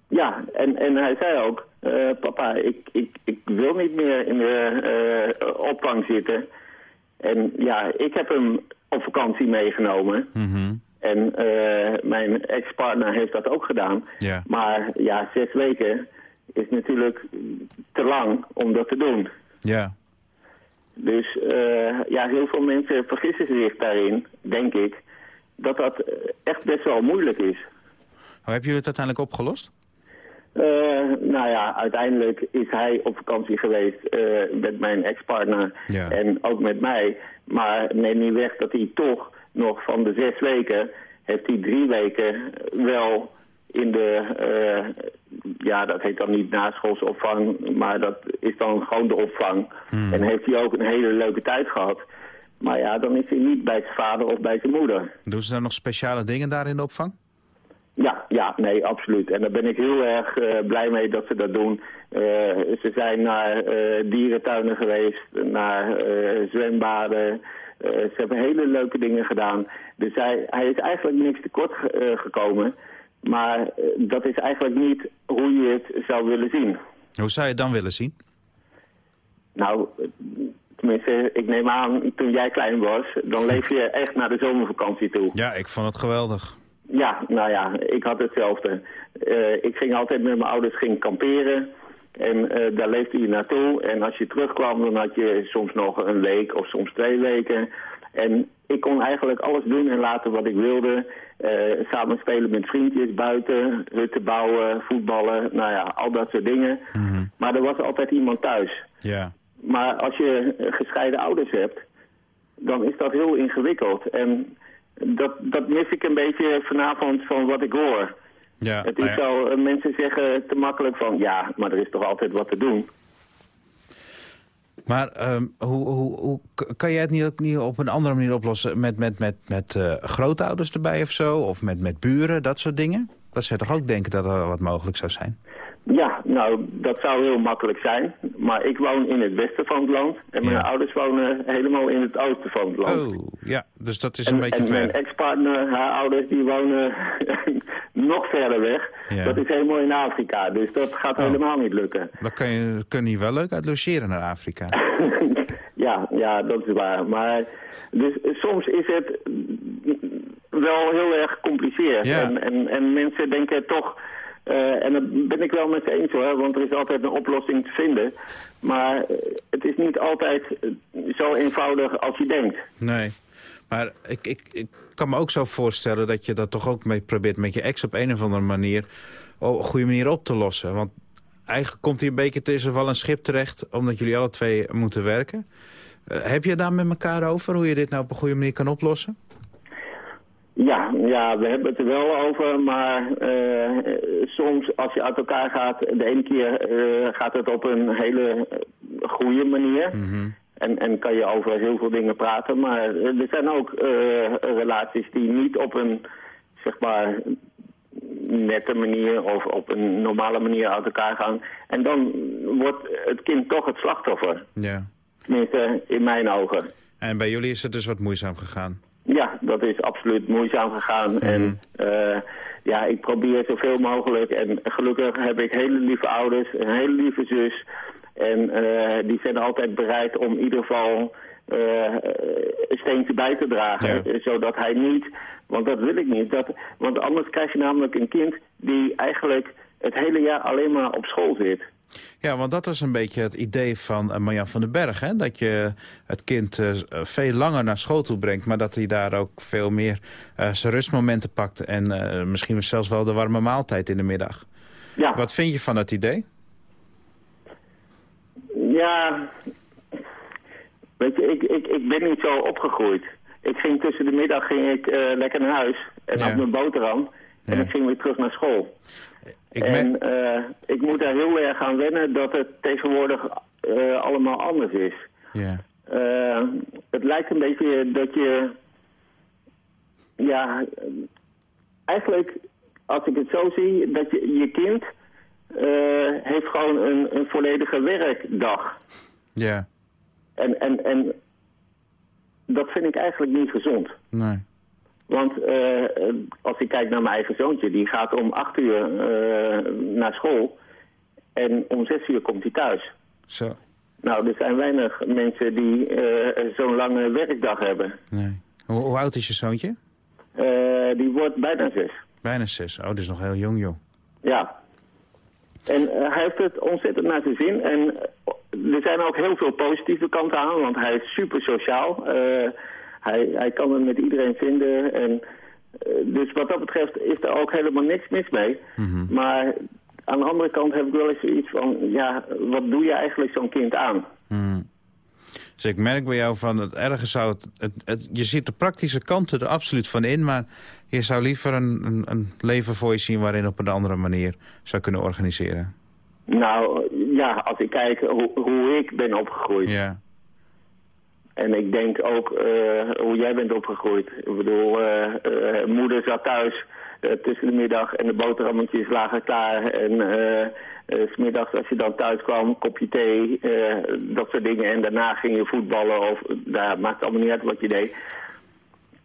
Ja, en, en hij zei ook, eh, papa, ik, ik, ik wil niet meer in de eh, opvang zitten. En ja, ik heb hem op vakantie meegenomen. Mhm. En eh, mijn ex-partner heeft dat ook gedaan. Ja. Maar ja, zes weken is natuurlijk te lang om dat te doen. Ja. Dus ja, heel veel mensen vergissen zich daarin, denk ik, dat dat eh, echt best wel moeilijk is. Hoe hebben jullie het uiteindelijk opgelost? Eh, nou ja, uiteindelijk is hij op vakantie geweest eh, met mijn ex-partner Ja. en ook met mij. Maar neem niet weg dat hij toch nog van de zes weken, heeft hij drie weken wel in de, ja dat heet dan niet naschoolsopvang, maar dat is dan gewoon de opvang. En heeft hij ook een hele leuke tijd gehad. Maar ja, dan is hij niet bij zijn vader of bij zijn moeder. Doen ze dan nog speciale dingen daar in de opvang? Ja, ja, nee, absoluut. En daar ben ik heel erg eh, blij mee dat ze dat doen. Eh, ze zijn naar eh, dierentuinen geweest, naar zwembaden. Ze hebben hele leuke dingen gedaan. Dus hij, hij is eigenlijk niks tekort ge- gekomen. Maar dat is eigenlijk niet hoe je het zou willen zien. Hoe zou je het dan willen zien? Nou, tenminste, ik neem aan, toen jij klein was, dan leef je echt naar de zomervakantie toe. Ja, ik vond het geweldig. Ja, nou ja, ik had hetzelfde. Eh, ik ging altijd met mijn ouders ging kamperen. En eh, daar leefde je naartoe. En als je terugkwam, dan had je soms nog een week of soms twee weken. En ik kon eigenlijk alles doen en laten wat ik wilde. Eh, samen spelen met vriendjes buiten, hutten bouwen, voetballen, nou ja, al dat soort dingen. Maar er was altijd iemand thuis. Ja. Maar als je gescheiden ouders hebt, dan is dat heel ingewikkeld. En dat, dat mis ik een beetje vanavond van wat ik hoor. ja. Het nou is ja. zo, eh, mensen zeggen te makkelijk van, ja, maar er is toch altijd wat te doen. Maar ehm, hoe, hoe, hoe kan jij het niet, niet op een andere manier oplossen? Met, met, met, met eh, grootouders erbij of zo? Of met, met buren, dat soort dingen? Dat je toch ook denken dat er wat mogelijk zou zijn? Nou, dat zou heel makkelijk zijn. Maar ik woon in het westen van het land. En mijn Ja. ouders wonen helemaal in het oosten van het land. Oh, ja. Dus dat is een En, beetje en mijn ver. ex-partner, haar ouders, die wonen nog verder weg. Ja. Dat is helemaal in Afrika. Dus dat gaat Oh. helemaal niet lukken. Dan kan je, kun je wel leuk uit logeren naar Afrika. ja, ja, dat is waar. Maar dus soms is het wel heel erg gecompliceerd. Ja. En, en, en mensen denken toch... eh, en dat ben ik wel met eens hoor, want er is altijd een oplossing te vinden. Maar eh, het is niet altijd eh, zo eenvoudig als je denkt. Nee. Maar ik, ik, ik kan me ook zo voorstellen dat je dat toch ook mee probeert met je ex op een of andere manier... op een goede manier op te lossen. Want eigenlijk komt hij een beetje tussen wel een schip terecht... omdat jullie alle twee moeten werken. Heb je daar met elkaar over hoe je dit nou op een goede manier kan oplossen? Ja, ja, we hebben het er wel over, maar uh, soms als je uit elkaar gaat, de ene keer uh, gaat het op een hele goede manier. Mm -hmm. en, en kan je over heel veel dingen praten, maar er zijn ook relaties die niet op een, zeg maar, nette manier of op een normale manier uit elkaar gaan. En dan wordt het kind toch het slachtoffer. Ja. Tenminste, in mijn ogen. En bij jullie is het dus wat moeizaam gegaan? Ja, dat is absoluut moeizaam gegaan. Mm -hmm. En uh, ja, ik probeer zoveel mogelijk. En gelukkig heb ik hele lieve ouders, een hele lieve zus. En uh, die zijn altijd bereid om in ieder geval uh, een steentje bij te dragen. Ja. Zodat hij niet, want dat wil ik niet. Dat, want anders krijg je namelijk een kind die eigenlijk het hele jaar alleen maar op school zit. Ja, want dat is een beetje het idee van uh, Marjan van den Berg. Hè? Dat je het kind uh, veel langer naar school toe brengt... maar dat hij daar ook veel meer uh, zijn rustmomenten pakt... en misschien zelfs wel de warme maaltijd in de middag. Ja. Wat vind je van het idee? Ja, weet je, ik, ik, ik ben niet zo opgegroeid. Ik ging tussen de middag ging ik, lekker naar huis en ja. had mijn boterham... en ja. ik ging weer terug naar school. Ik en uh, ik moet daar heel erg aan wennen dat het tegenwoordig uh, allemaal anders is. Ja. Uh, het lijkt een beetje dat je... Ja, eigenlijk, als ik het zo zie, dat je, je kind heeft gewoon een, een volledige werkdag. Ja. En, en, en dat vind ik eigenlijk niet gezond. Nee. Want uh, als ik kijk naar mijn eigen zoontje, die gaat om acht uur uh, naar school. En om zes uur komt hij thuis. Zo. Nou, er zijn weinig mensen die uh, zo'n lange werkdag hebben. Nee. Hoe, hoe, oud is je zoontje? die wordt bijna zes. Bijna zes. Oh, dat is nog heel jong, joh. Ja. En hij heeft het ontzettend naar zijn zin. En er zijn ook heel veel positieve kanten aan, want hij is super sociaal. Hij, hij kan het met iedereen vinden. En, uh, dus wat dat betreft is er ook helemaal niks mis mee. Mm -hmm. Maar aan de andere kant heb ik wel eens iets van... ja, wat doe je eigenlijk zo'n kind aan? Mm. Dus ik merk bij jou van het ergens zou het, het, het, Je ziet de praktische kanten er absoluut van in... maar je zou liever een, een, een leven voor je zien... waarin op een andere manier zou kunnen organiseren. Nou, ja, als ik kijk hoe, hoe ik ben opgegroeid... Ja. En ik denk ook uh, hoe jij bent opgegroeid. Ik bedoel, uh, uh, moeder zat thuis tussen de middag en de boterhammetjes lagen klaar. En smiddags als je dan thuis kwam, kopje thee, dat soort dingen. En daarna ging je voetballen of daar maakt allemaal niet uit wat je deed.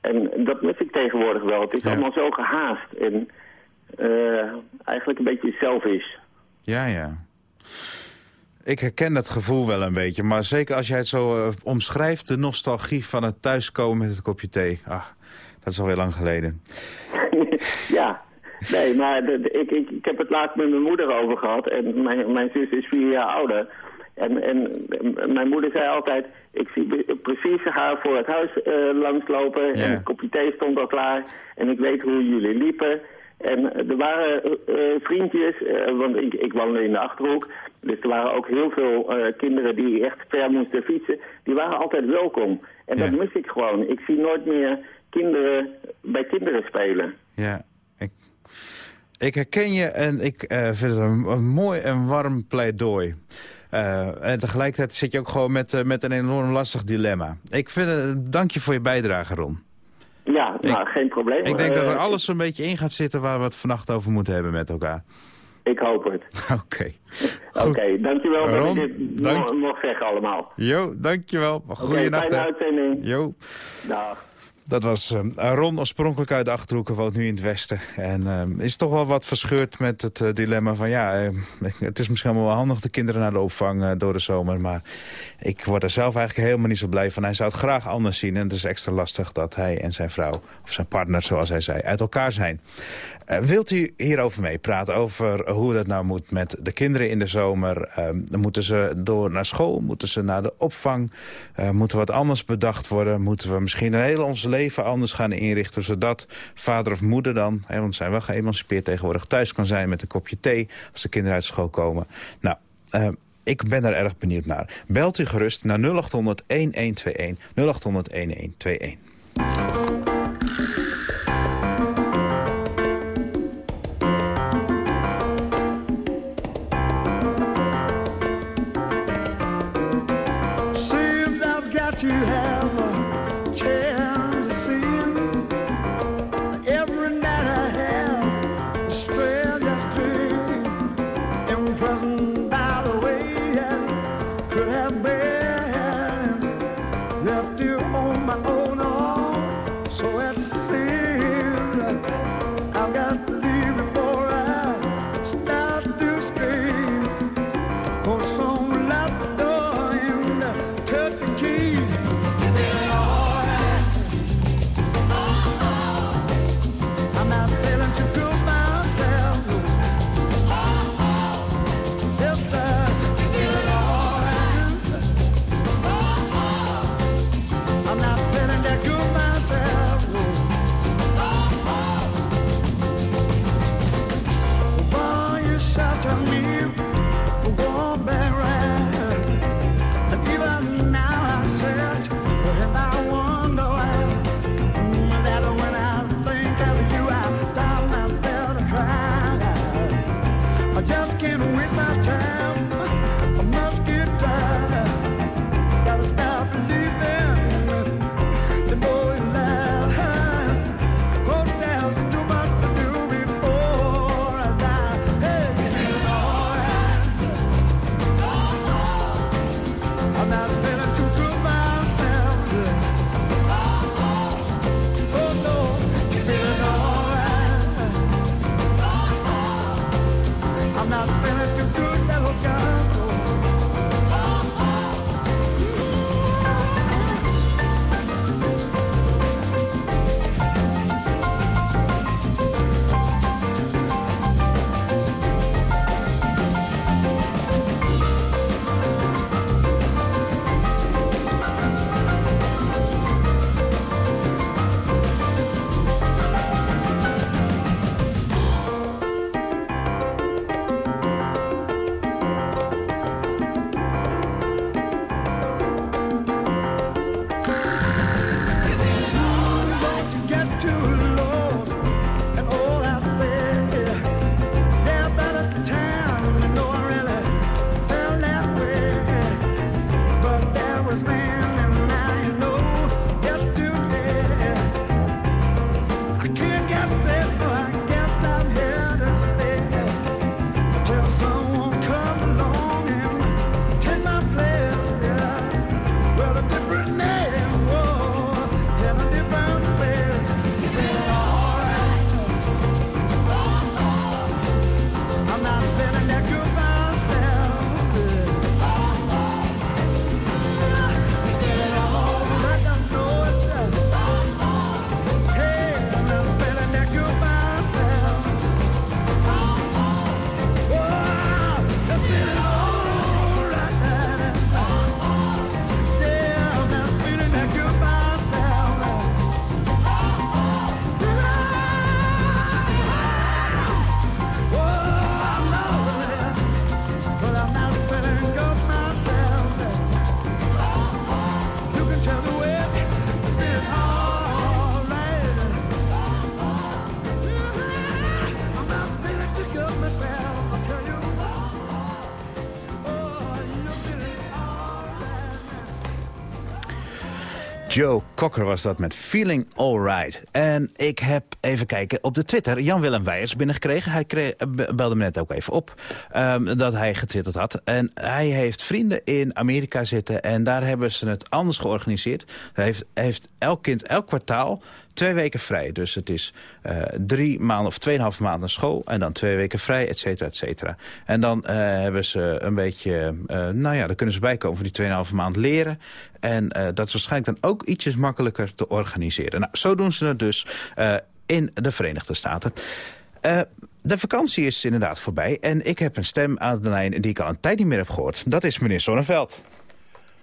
En dat mis ik tegenwoordig wel. Het is ja. allemaal zo gehaast en eigenlijk een beetje selfish. Ja, ja. Ik herken dat gevoel wel een beetje. Maar zeker als jij het zo uh, omschrijft... de nostalgie van het thuiskomen met het kopje thee. Ach, dat is alweer lang geleden. ja, nee, maar de, de, ik, ik, ik heb het laatst met mijn moeder over gehad. En mijn, mijn zus is vier jaar ouder. En, en mijn moeder zei altijd... ik zie precies haar voor het huis uh, langslopen. Ja. En het kopje thee stond al klaar. En ik weet hoe jullie liepen. En er waren uh, vriendjes, uh, want ik, ik woonde in de Achterhoek. Dus er waren ook heel veel uh, kinderen die echt ver moesten fietsen. Die waren altijd welkom. En ja. dat mis ik gewoon. Ik zie nooit meer kinderen bij kinderen spelen. Ja, ik, ik herken je en ik vind het een, een, mooi en warm pleidooi. en tegelijkertijd zit je ook gewoon met, met een enorm lastig dilemma. Ik vind, dank je voor je bijdrage, Ron. Ja, nou, ik, geen probleem. Ik denk dat er alles een beetje in gaat zitten waar we het vannacht over moeten hebben met elkaar. Ik hoop het. Oké. Oké, okay, dankjewel Ron, dat ik dit dank... nog zeggen allemaal. Jo, dankjewel. Goeienacht. Okay, fijne uitzending. Jo. Dag. Dat was uh, Ron, oorspronkelijk uit de Achterhoeken, woont nu in het Westen. En uh, is toch wel wat verscheurd met het uh, dilemma van... ja, uh, het is misschien wel handig de kinderen naar de opvang door de zomer... maar ik word er zelf eigenlijk helemaal niet zo blij van. Hij zou het graag anders zien en het is extra lastig dat hij en zijn vrouw... of zijn partner, zoals hij zei, uit elkaar zijn. wilt u hierover meepraten, over hoe dat nou moet met de kinderen in de zomer? moeten ze door naar school? Moeten ze naar de opvang? moet er wat anders bedacht worden? Moeten we misschien een hele onze leven anders gaan inrichten... zodat vader of moeder dan, hè, want zijn wel geëmancipeerd tegenwoordig... thuis kan zijn met een kopje thee als de kinderen uit school komen. Nou, uh, ik ben daar erg benieuwd naar. Belt u gerust naar 0800 1121 0800 1121. Joe Cocker was dat met Feeling Alright. En ik heb even kijken op de Twitter. Jan-Willem Weijers binnengekregen. Hij kreeg, belde me net ook even op um, dat hij getwitterd had. En hij heeft vrienden in Amerika zitten. En daar hebben ze het anders georganiseerd. Hij heeft, heeft elk kind elk kwartaal twee weken vrij. Dus het is uh, drie maanden of tweeënhalf maanden school... en dan twee weken vrij, et cetera, et cetera. En dan uh, hebben ze een beetje... Uh, nou ja, dan kunnen ze bijkomen voor die tweeënhalve maand leren. En dat is waarschijnlijk dan ook ietsjes makkelijker te organiseren. Nou, zo doen ze het dus in de Verenigde Staten. de vakantie is inderdaad voorbij. En ik heb een stem aan de lijn die ik al een tijd niet meer heb gehoord. Dat is meneer Sonneveld.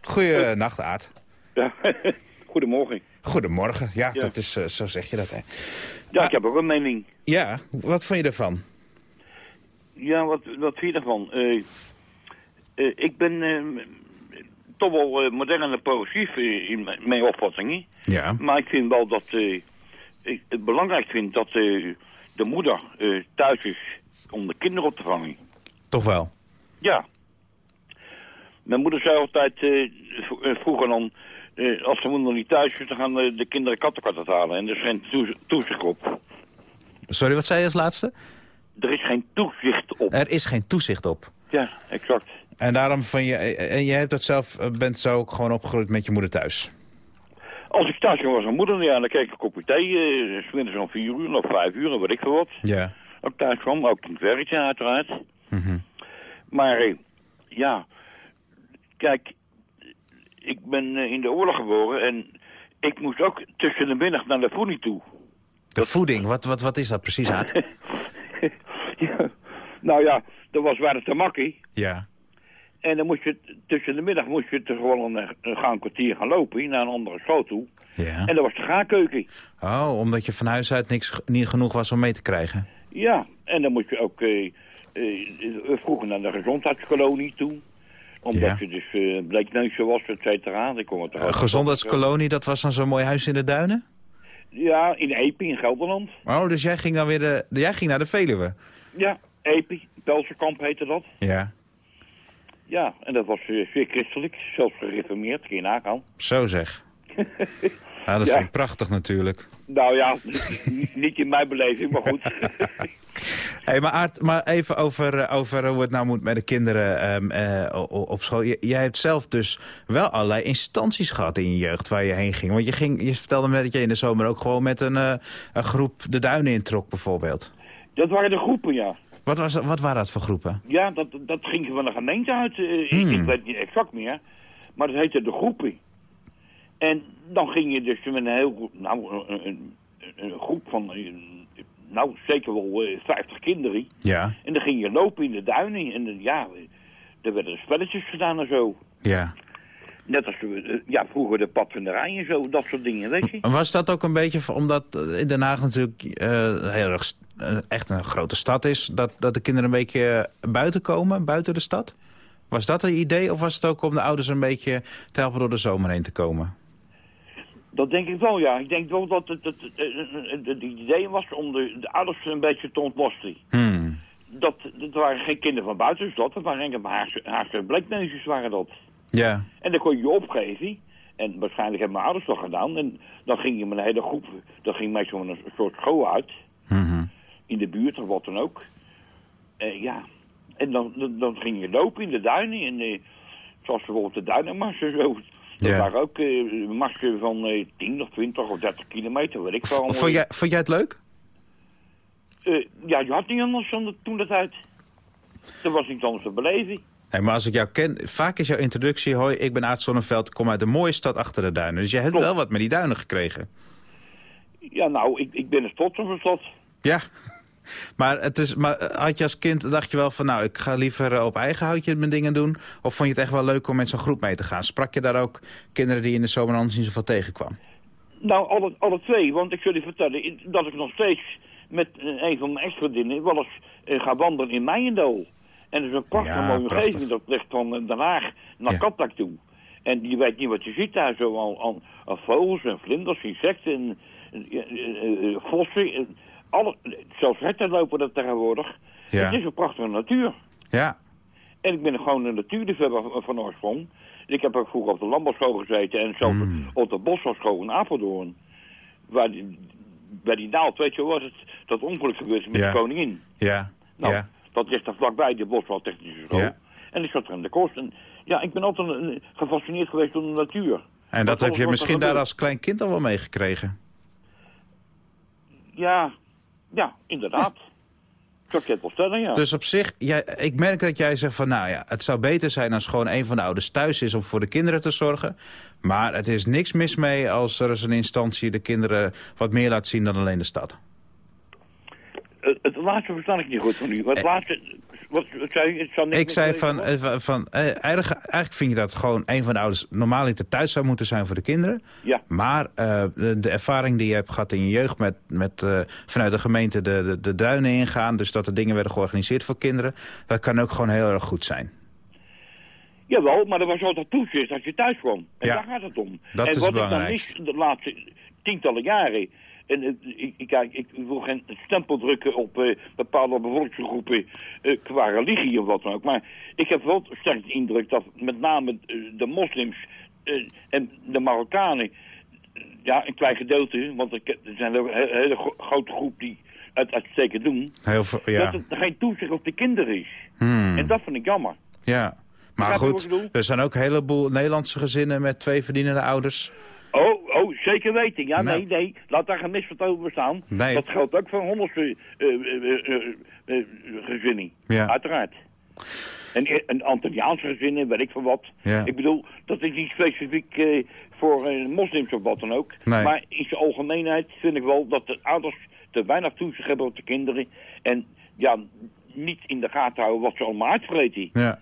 Goeienacht, Aard. Ja, Goedemorgen. Goedemorgen, ja, Ja. Dat is, eh, zo zeg je dat, hè. Ja, ik heb ook een mening. Ja, wat vond je ervan? Ja, wat, wat vind je ervan? Eh, eh, ik ben toch wel modern en progressief in mijn- opvattingen. Ja. Maar ik vind wel dat ik het belangrijk vind dat de moeder thuis is om de kinderen op te vangen. Toch wel? Ja. Mijn moeder zei altijd, vroeger dan, eh, als de moeder niet thuis is, dan gaan de, de kinderen kattenkatten halen. En er is geen toez- toezicht op. Sorry, wat zei je als laatste? Er is geen toezicht op. Er is geen toezicht op. Ja, exact. En daarom van je, en jij hebt dat zelf, eh, bent zo ook gewoon opgegroeid met je moeder thuis. Als ik thuis was mijn moeder, ja, dan kreeg ik een kopje thee. s middags om vier uur of vijf uur, weet ik veel wat. Ja. Ik thuis kwam, ook in het werkje uiteraard. Mhm. Maar eh, ja, kijk, ik ben eh, in de oorlog geboren en ik moest ook tussen de middag naar de voeding toe. De voeding, wat, wat, wat is dat precies, Aad? Ja, nou ja, dat was waar het te makkie. ja. En dan moest je tussen de middag moest je er gewoon een, een, gaan kwartier gaan lopen naar een andere school toe. Ja. En dat was de gaarkeuken. Oh, omdat je van huis uit niks, niet genoeg was om mee te krijgen. Ja, en dan moet je ook eh, eh, vroeger naar de gezondheidskolonie toe. Omdat Ja. je dus bleekneusje was, et cetera. Dan kon het er Een ook- gezondheidskolonie, dat was dan zo'n mooi huis in de duinen? Ja, in Epi, in Gelderland. Oh, dus jij ging dan weer de, jij ging naar de Veluwe? Ja, Epi, Pelsenkamp heette dat. Ja. Ja, en dat was eh, zeer christelijk, zelfs gereformeerd, kun je nagaan. Zo zeg. Ja, dat Ja. vind ik prachtig natuurlijk. Nou ja, niet- in mijn beleving, maar goed. Hey, maar Aart, maar even over, eh, over hoe het nou moet met de kinderen ehm, eh, op school. J- jij hebt zelf dus wel allerlei instanties gehad in je jeugd waar je heen ging. Want je, ging, je vertelde me dat je in de zomer ook gewoon met een, eh, een groep de duinen introk bijvoorbeeld. dat waren de groepen, ja. Wat, was, wat waren dat voor groepen? Ja, dat, dat ging van de gemeente uit. ik- Hmm. Ik, weet niet exact meer. Maar dat heette de groepen. En dan ging je dus met een heel... Nou, een, groep van... eh, Nou, zeker wel eh, 50 kinderen. Ja. En dan ging je lopen in de duinen. En eh, ja, eh, er werden spelletjes gedaan en zo. Ja. Net als eh, ja, vroeger de padvinderij en zo. Dat soort dingen, weet je. Was dat ook een beetje, omdat eh, in Den Haag natuurlijk eh, heel erg eh, echt een grote stad is... Dat, dat de kinderen een beetje buiten komen, buiten de stad? Was dat een idee of was het ook om de ouders een beetje te helpen door de zomer heen te komen? Dat denk ik wel, ja. Ik denk wel dat het, het, het, idee was om de, de ouders een beetje te ontlasten. Hmm. Dat, dat waren geen kinderen van buiten de stad, dat waren enkel Haagse, Haagse bleekneusjes waren dat. Ja. En dan kon je je opgeven. En waarschijnlijk hebben mijn ouders dat gedaan. En dan ging je met een hele groep, dan ging meestal een soort school uit. Mhm. In de buurt of wat dan ook. Eh, ja. En dan, dan, dan ging je lopen in de duinen. En, eh, zoals bijvoorbeeld de duinenmars en zo. Dat Ja. waren ook eh marsen van eh 10 of 20 of 30 kilometer, weet ik veel. Vond jij, vond jij het leuk? Eh, ja, je had niet anders dan de, toen dat uit. Er was niets anders te beleven. Nee, maar als ik jou ken, vaak is jouw introductie... hoi, ik ben Aart Zonneveld, kom uit de mooie stad achter de duinen. Dus jij hebt wel wat met die duinen gekregen. Ja, nou, ik, ik ben een trots op een stad. Ja. Maar, het is, maar eh, had je als kind, dacht je wel van... nou, ik ga liever eh, op eigen houtje mijn dingen doen? Of vond je het echt wel leuk om met zo'n groep mee te gaan? Sprak je daar ook kinderen die in de zomer anders niet zoveel tegenkwam? Nou, alle, alle twee, want ik zal je vertellen dat ik nog steeds met eh, een van mijn ex-vriendinnen wel eens eh, ga wandelen in Meijendal. En dat is een prachtige Ja, mooie prachtig. omgeving. Dat ligt van eh, Den Haag naar Ja. Toe. En je weet niet wat je ziet daar, zo aan, aan, aan vogels en vlinders, insecten, en, eh, eh, eh, vossen. Alle, zelfs herten lopen er tegenwoordig. Ja. Het is een prachtige natuur. Ja. En ik ben gewoon een natuurliefhebber van oorsprong. Ik heb ook vroeger op de landbouwschool gezeten en zelfs Mm. op de bosbouwschool in Apeldoorn. Waar die, bij die naald, weet je was het dat ongeluk gebeurd is met Ja. de koningin. Ja. Nou, ja. dat ligt er vlakbij, de bosbouwtechnische school. Ja. En ik zat er in de kost. En ja, ik ben altijd een- gefascineerd geweest door de natuur. En dat Wat heb je wat misschien daar als klein kind al wel meegekregen. Ja, ja, inderdaad. Zou ik het wel stellen, ja. Dus op zich, jij, ik merk dat jij zegt van... nou ja, het zou beter zijn als gewoon een van de ouders thuis is... om voor de kinderen te zorgen. Maar het is niks mis mee als er eens een instantie de kinderen wat meer laat zien dan alleen de stad. Het, het laatste versta ik niet goed van u. Eh. Het laatste, wat, zei Ik zei meer van, eh, van eh, eigenlijk, eigenlijk vind je dat gewoon een van de ouders normaal niet thuis zou moeten zijn voor de kinderen. Ja. Maar eh, de, de ervaring die je hebt gehad in je jeugd met, met eh, vanuit de gemeente de, de, de duinen ingaan, dus dat er dingen werden georganiseerd voor kinderen, dat kan ook gewoon heel erg goed zijn. Jawel, maar er was altijd toezicht als je thuis kwam. En Ja. daar gaat het om. Dat en is wat ik dan mis de laatste tientallen jaren... En eh, ik, kijk, ik wil geen stempel drukken op eh, bepaalde bevolkingsgroepen eh, qua religie of wat dan ook. Maar ik heb wel sterk de indruk dat met name de moslims en de Marokkanen... ja, een klein gedeelte, want er zijn een he- hele gro- grote groep die het uitstekend doen... Heel veel, ja. dat er geen toezicht op de kinderen is. Hmm. En dat vind ik jammer. ja. Maar goed, er zijn ook een heleboel Nederlandse gezinnen met twee verdienende ouders. Oh, oh, zeker weten. Ja, Nou. nee, nee. Laat daar geen misverstand over bestaan. Nee. Dat geldt ook voor honderdste eh, eh, eh, eh, gezinnen. Ja. Uiteraard. En, en Antilliaanse gezinnen, weet ik van wat. Ja. Ik bedoel, dat is niet specifiek voor moslims of wat dan ook. Nee. Maar in zijn algemeenheid vind ik wel dat de ouders te weinig toezicht hebben op de kinderen. En ja, niet in de gaten houden wat ze allemaal uitvreten. Ja.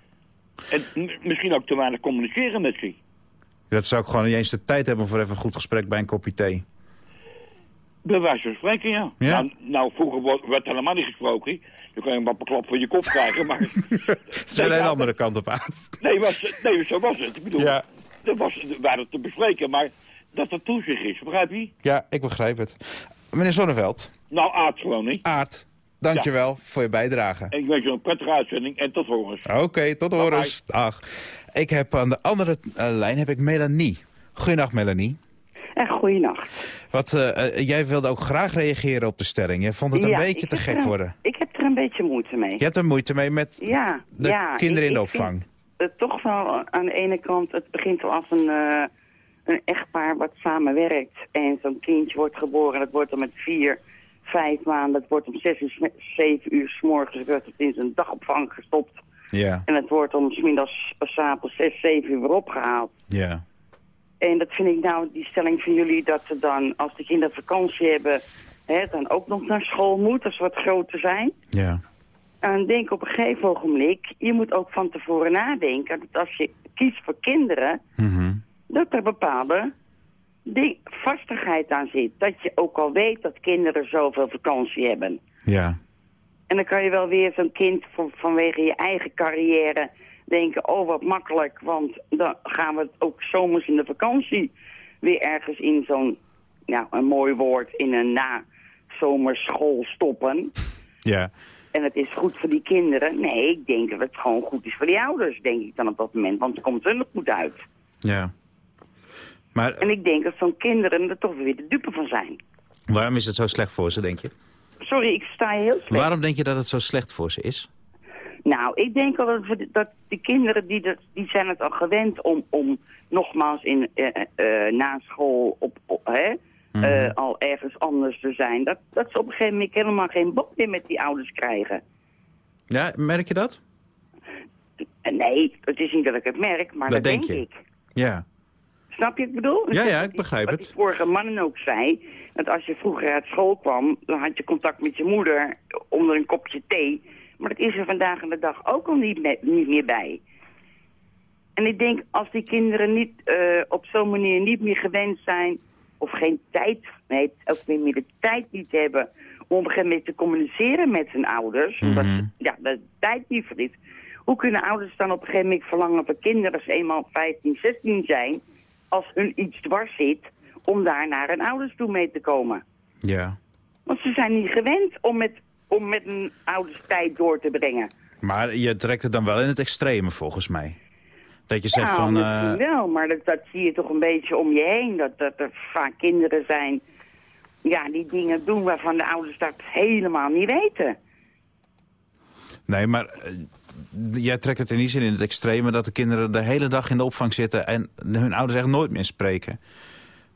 En misschien ook te weinig communiceren met ze. Dat zou ik gewoon niet eens de tijd hebben voor even een goed gesprek bij een kopje thee. Bij wijze van spreken, ja. Ja. Nou, nou, vroeger werd helemaal niet gesproken. Dan kan je een klap voor je kop krijgen, maar... Het is een hele andere kant op aan. Nee, was, nee, zo was het. Ik bedoel, Ja. er was, er waren te bespreken, maar dat er toezicht is, begrijp je? Ja, ik begrijp het. Meneer Zonneveld, Nou, aard gewoon, hè. Aard, dankjewel voor je bijdrage. En ik wens je een prettige uitzending en tot horens. Oké, tot horens. Dag. Ik heb aan de andere eh, lijn heb ik Melanie. Goeiedag Melanie. En goeienacht. Wat, eh, eh, jij wilde ook graag reageren op de stelling. Je vond het een Ja, beetje te gek een- worden. Ik heb er een beetje moeite mee. Je hebt er moeite mee met Ja, de ja, kinderen ik- in de opvang. het toch wel aan de ene kant, het begint wel als een, eh, een echtpaar wat samenwerkt. En zo'n kindje wordt geboren, dat wordt dan met vier, vijf maanden, het wordt om zes uur, s- zeven uur s morgens, wordt het in zijn dagopvang gestopt. Ja, En het wordt om 's middags, s avonds zes, zeven uur weer opgehaald. ja. En dat vind ik nou, die stelling van jullie, dat ze dan, als de kinderen vakantie hebben, hè, dan ook nog naar school moet, als ze wat groter zijn. Ja. En denk op een gegeven ogenblik, je moet ook van tevoren nadenken, dat als je kiest voor kinderen, Mhm. dat er bepaalde die vastigheid aan zit. Dat je ook al weet dat kinderen zoveel vakantie hebben. Ja. En dan kan je wel weer zo'n kind van, vanwege je eigen carrière denken, oh wat makkelijk, want dan gaan we het ook zomers in de vakantie weer ergens in zo'n, ja, een mooi woord, in een nazomerschool stoppen. Ja. En het is goed voor die kinderen. Nee, ik denk dat het gewoon goed is voor die ouders, denk ik dan op dat moment, want het komt hun goed uit. Ja. Maar En ik denk dat zo'n kinderen er toch weer de dupe van zijn. waarom is het zo slecht voor ze, denk je? Sorry, ik sta je heel slecht. Waarom denk je dat het zo slecht voor ze is? Nou, ik denk al dat, we, dat die kinderen die, dat, die zijn het al gewend om, om nogmaals in, eh, eh, na school op, op, hè, Mhm. eh, al ergens anders te zijn. Dat, dat ze op een gegeven moment helemaal geen bok meer met die ouders krijgen. Ja, merk je dat? Nee, het is niet dat ik het merk, maar Dat dat, denk denk, ik. Ja. Snap je wat ik bedoel? Ja, ja, wat ik begrijp wat het. die vorige mannen ook zei, dat als je vroeger uit school kwam, dan had je contact met je moeder onder een kopje thee. Maar dat is er vandaag aan de dag ook al niet, niet meer bij. En ik denk, als die kinderen niet eh, op zo'n manier niet meer gewend zijn, of geen tijd, nee, ook niet meer de tijd niet hebben om op een gegeven moment te communiceren met hun ouders, omdat Mhm. ze, ja, de tijd niet voor is. Hoe kunnen ouders dan op een gegeven moment verlangen voor kinderen als ze eenmaal 15, 16 zijn, als hun iets dwars zit, om daar naar hun ouders toe mee te komen? Ja. Want ze zijn niet gewend om met, om met hun ouders tijd door te brengen. Maar je trekt het dan wel in het extreme, volgens mij. Dat je zegt nou, van... misschien eh, wel, maar dat, dat zie je toch een beetje om je heen. Dat, dat er vaak kinderen zijn ja, die dingen doen waarvan de ouders dat helemaal niet weten. Nee, maar eh, jij trekt het in die zin in het extreme... dat de kinderen de hele dag in de opvang zitten... en hun ouders echt nooit meer spreken.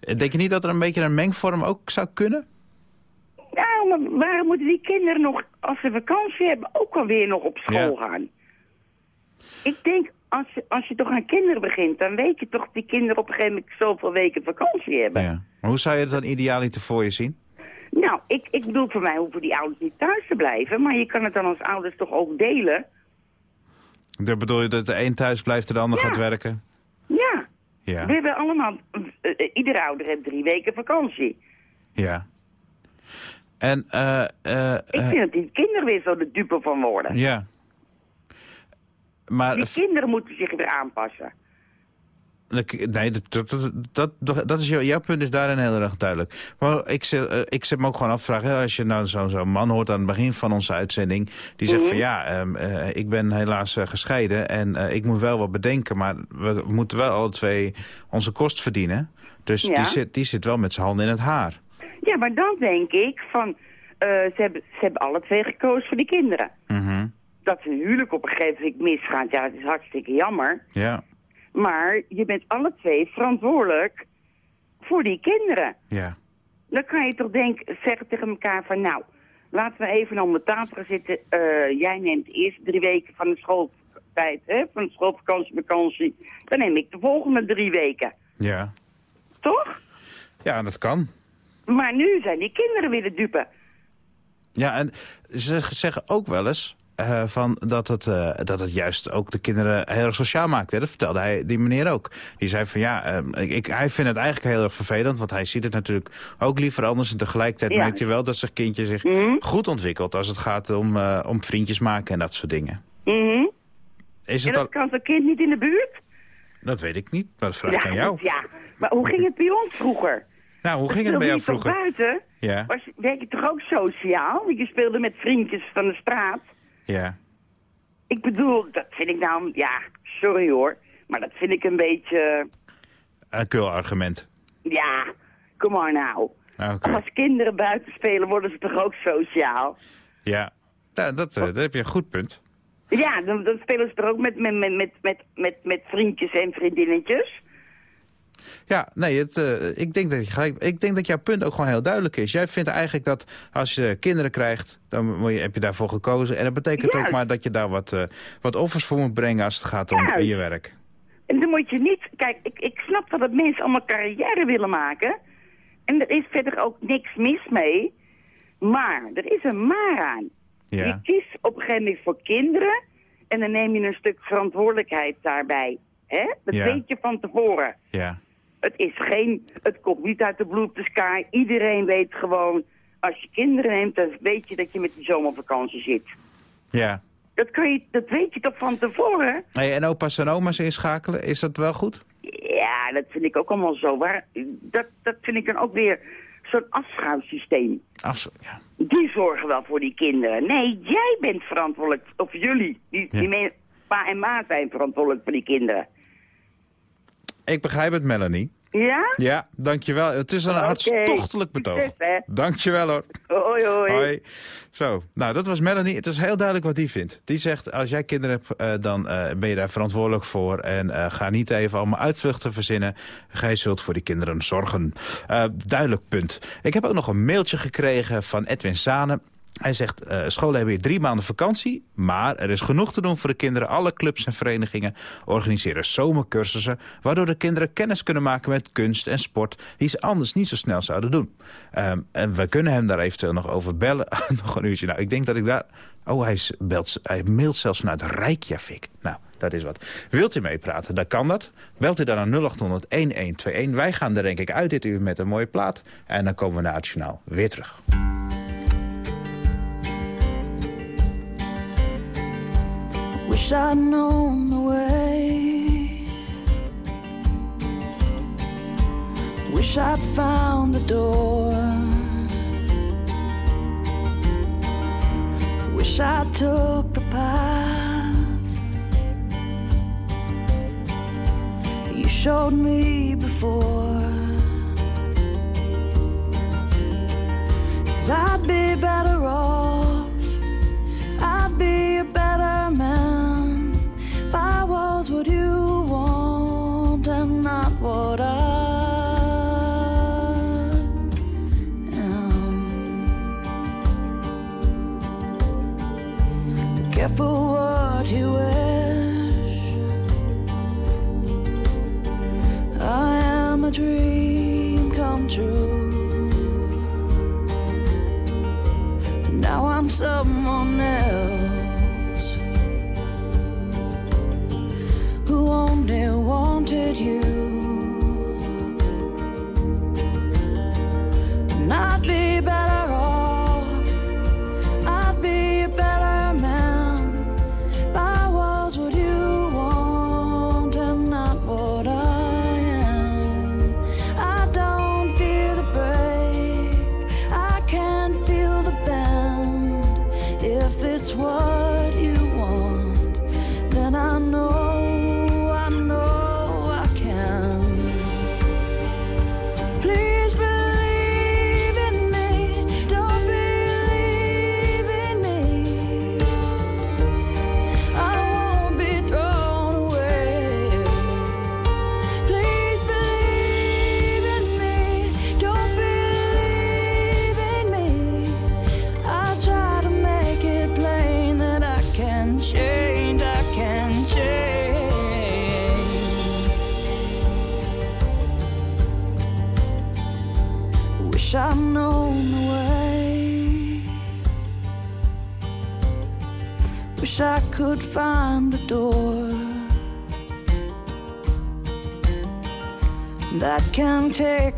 Eh, Denk je niet dat er een beetje een mengvorm ook zou kunnen? Nou, maar waarom moeten die kinderen nog, als ze vakantie hebben, ook alweer nog op school gaan? Ik denk, als je, als je toch aan kinderen begint, dan weet je toch dat die kinderen op een gegeven moment zoveel weken vakantie hebben. Ja. Maar hoe zou je het dan idealiter voor je zien? Nou, ik, ik bedoel, voor mij hoeven die ouders niet thuis te blijven, maar je kan het dan als ouders toch ook delen Dat bedoel je dat de een thuis blijft en de ander Ja. gaat werken? Ja. Ja. We hebben allemaal, eh, eh, iedere ouder heeft drie weken vakantie. Ja. En, eh, eh, Ik vind dat die kinderen weer zo de dupe van worden. ja. Maar, Die kinderen moeten zich weer aanpassen. Nee, dat, dat, dat, dat, dat is jouw, jouw punt is daarin heel erg duidelijk. Maar ik zet, eh, ik zet me ook gewoon afvragen, als je nou zo'n zo'n man hoort aan het begin van onze uitzending, die zegt Mhm. van ja, ehm, eh, ik ben helaas eh, gescheiden en ik moet wel wat bedenken, maar we moeten wel alle twee onze kost verdienen. Dus Ja. die, zit, die zit wel met zijn handen in het haar. Ja, maar dan denk ik van, ze, hebben, ze hebben alle twee gekozen voor die kinderen. Mhm. Dat hun huwelijk op een gegeven moment misgaat, ja, het is hartstikke jammer. Ja, Maar je bent alle twee verantwoordelijk voor die kinderen. ja. Dan kan je toch denken, zeggen tegen elkaar van, nou, laten we even om de tafel gaan zitten. Eh, jij neemt de eerste drie weken van de schooltijd, hè, van de schoolvakantie, vakantie. Dan neem ik de volgende drie weken. Ja. Toch? Ja, dat kan. Maar nu zijn die kinderen weer de dupe. Ja, en ze zeggen ook wel eens eh, van dat, het, eh, dat het juist ook de kinderen heel erg sociaal maakt. Hè? Dat vertelde hij, die meneer ook. Die zei van ja, eh, ik, hij vindt het eigenlijk heel erg vervelend... want hij ziet het natuurlijk ook liever anders... en tegelijkertijd Ja. merkt hij wel dat zijn kindje zich goed ontwikkelt... als het gaat om, eh, om vriendjes maken en dat soort dingen. Mhm. Is En het dat al... kan zo'n kind niet in de buurt? Dat weet ik niet, maar dat vraag ik ja, aan jou. ja, maar hoe ging het bij ons vroeger? Nou, hoe ging het bij jou je vroeger? buiten Ja, was, werk je toch ook sociaal? Want je speelde met vriendjes van de straat. Ja. Ik bedoel, dat vind ik nou, ja, sorry hoor. Maar dat vind ik een beetje, Een kul argument. ja, kom maar nou. Ah. Als kinderen buiten spelen, worden ze toch ook sociaal? Ja, ja dat, eh, daar heb je een goed punt. Ja, dan, dan spelen ze toch ook met, met, met, met, met, met vriendjes en vriendinnetjes? Ja, nee, het, eh, ik, denk dat je gelijk, ik denk dat jouw punt ook gewoon heel duidelijk is. Jij vindt eigenlijk dat als je kinderen krijgt, dan moet je, heb je daarvoor gekozen. En dat betekent ook maar dat je daar wat, eh, wat offers voor moet brengen als het gaat om Juist. je werk. En dan moet je niet... Kijk, ik, ik snap dat het mensen allemaal carrière willen maken. En er is verder ook niks mis mee. Maar, er is een maar aan. Je Ja, kiest op een gegeven moment voor kinderen... en dan neem je een stuk verantwoordelijkheid daarbij. hè? Dat Ja. weet je van tevoren. ja, Het is geen... Het komt niet uit de blue the sky. Iedereen weet gewoon... Als je kinderen neemt, dan weet je dat je met die zomervakantie zit. ja. Dat, kan je, dat weet je toch van tevoren? Hey, en opa's en oma's inschakelen, is dat wel goed? Ja, dat vind ik ook allemaal zo. Waar, dat, dat vind ik dan ook weer zo'n afschuifsysteem. Afs ja. Die zorgen wel voor die kinderen. Nee, jij bent verantwoordelijk, of jullie, die, Ja. die men- pa en ma zijn verantwoordelijk voor die kinderen. Ik begrijp het, Melanie. Ja? Ja, dankjewel. Het is een hartstochtelijk betoog. Succes. Dankjewel hoor. Hoi, hoi. Hoi. Zo, nou dat was Melanie. Het is heel duidelijk wat die vindt. Die zegt, als jij kinderen hebt, eh, dan eh, ben je daar verantwoordelijk voor. En eh, ga niet even allemaal uitvluchten verzinnen. Gij zult voor die kinderen zorgen. Duidelijk punt. Ik heb ook nog een mailtje gekregen van Edwin Zane. Hij zegt, eh, scholen hebben hier drie maanden vakantie, maar er is genoeg te doen voor de kinderen. Alle clubs en verenigingen organiseren zomercursussen, waardoor de kinderen kennis kunnen maken met kunst en sport, die ze anders niet zo snel zouden doen. Ehm, en we kunnen hem daar eventueel nog over bellen. nog een uurtje. Nou, ik denk dat ik daar... Oh, hij, belt, hij mailt zelfs vanuit Reykjavik. Nou, dat is wat. Wilt u meepraten, dan kan dat. Belt u dan naar 0800-1121. Wij gaan er denk ik uit dit uur met een mooie plaat. En dan komen we naar het weer terug. Wish I'd known the way. Wish I'd found the door. Wish I took the path you showed me before. Cause I'd be better off. I'd be a better man What you want and not what I am. Be careful what you wish. I am a dream come true. Now I'm someone else. only wanted you. Not be better.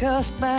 Us back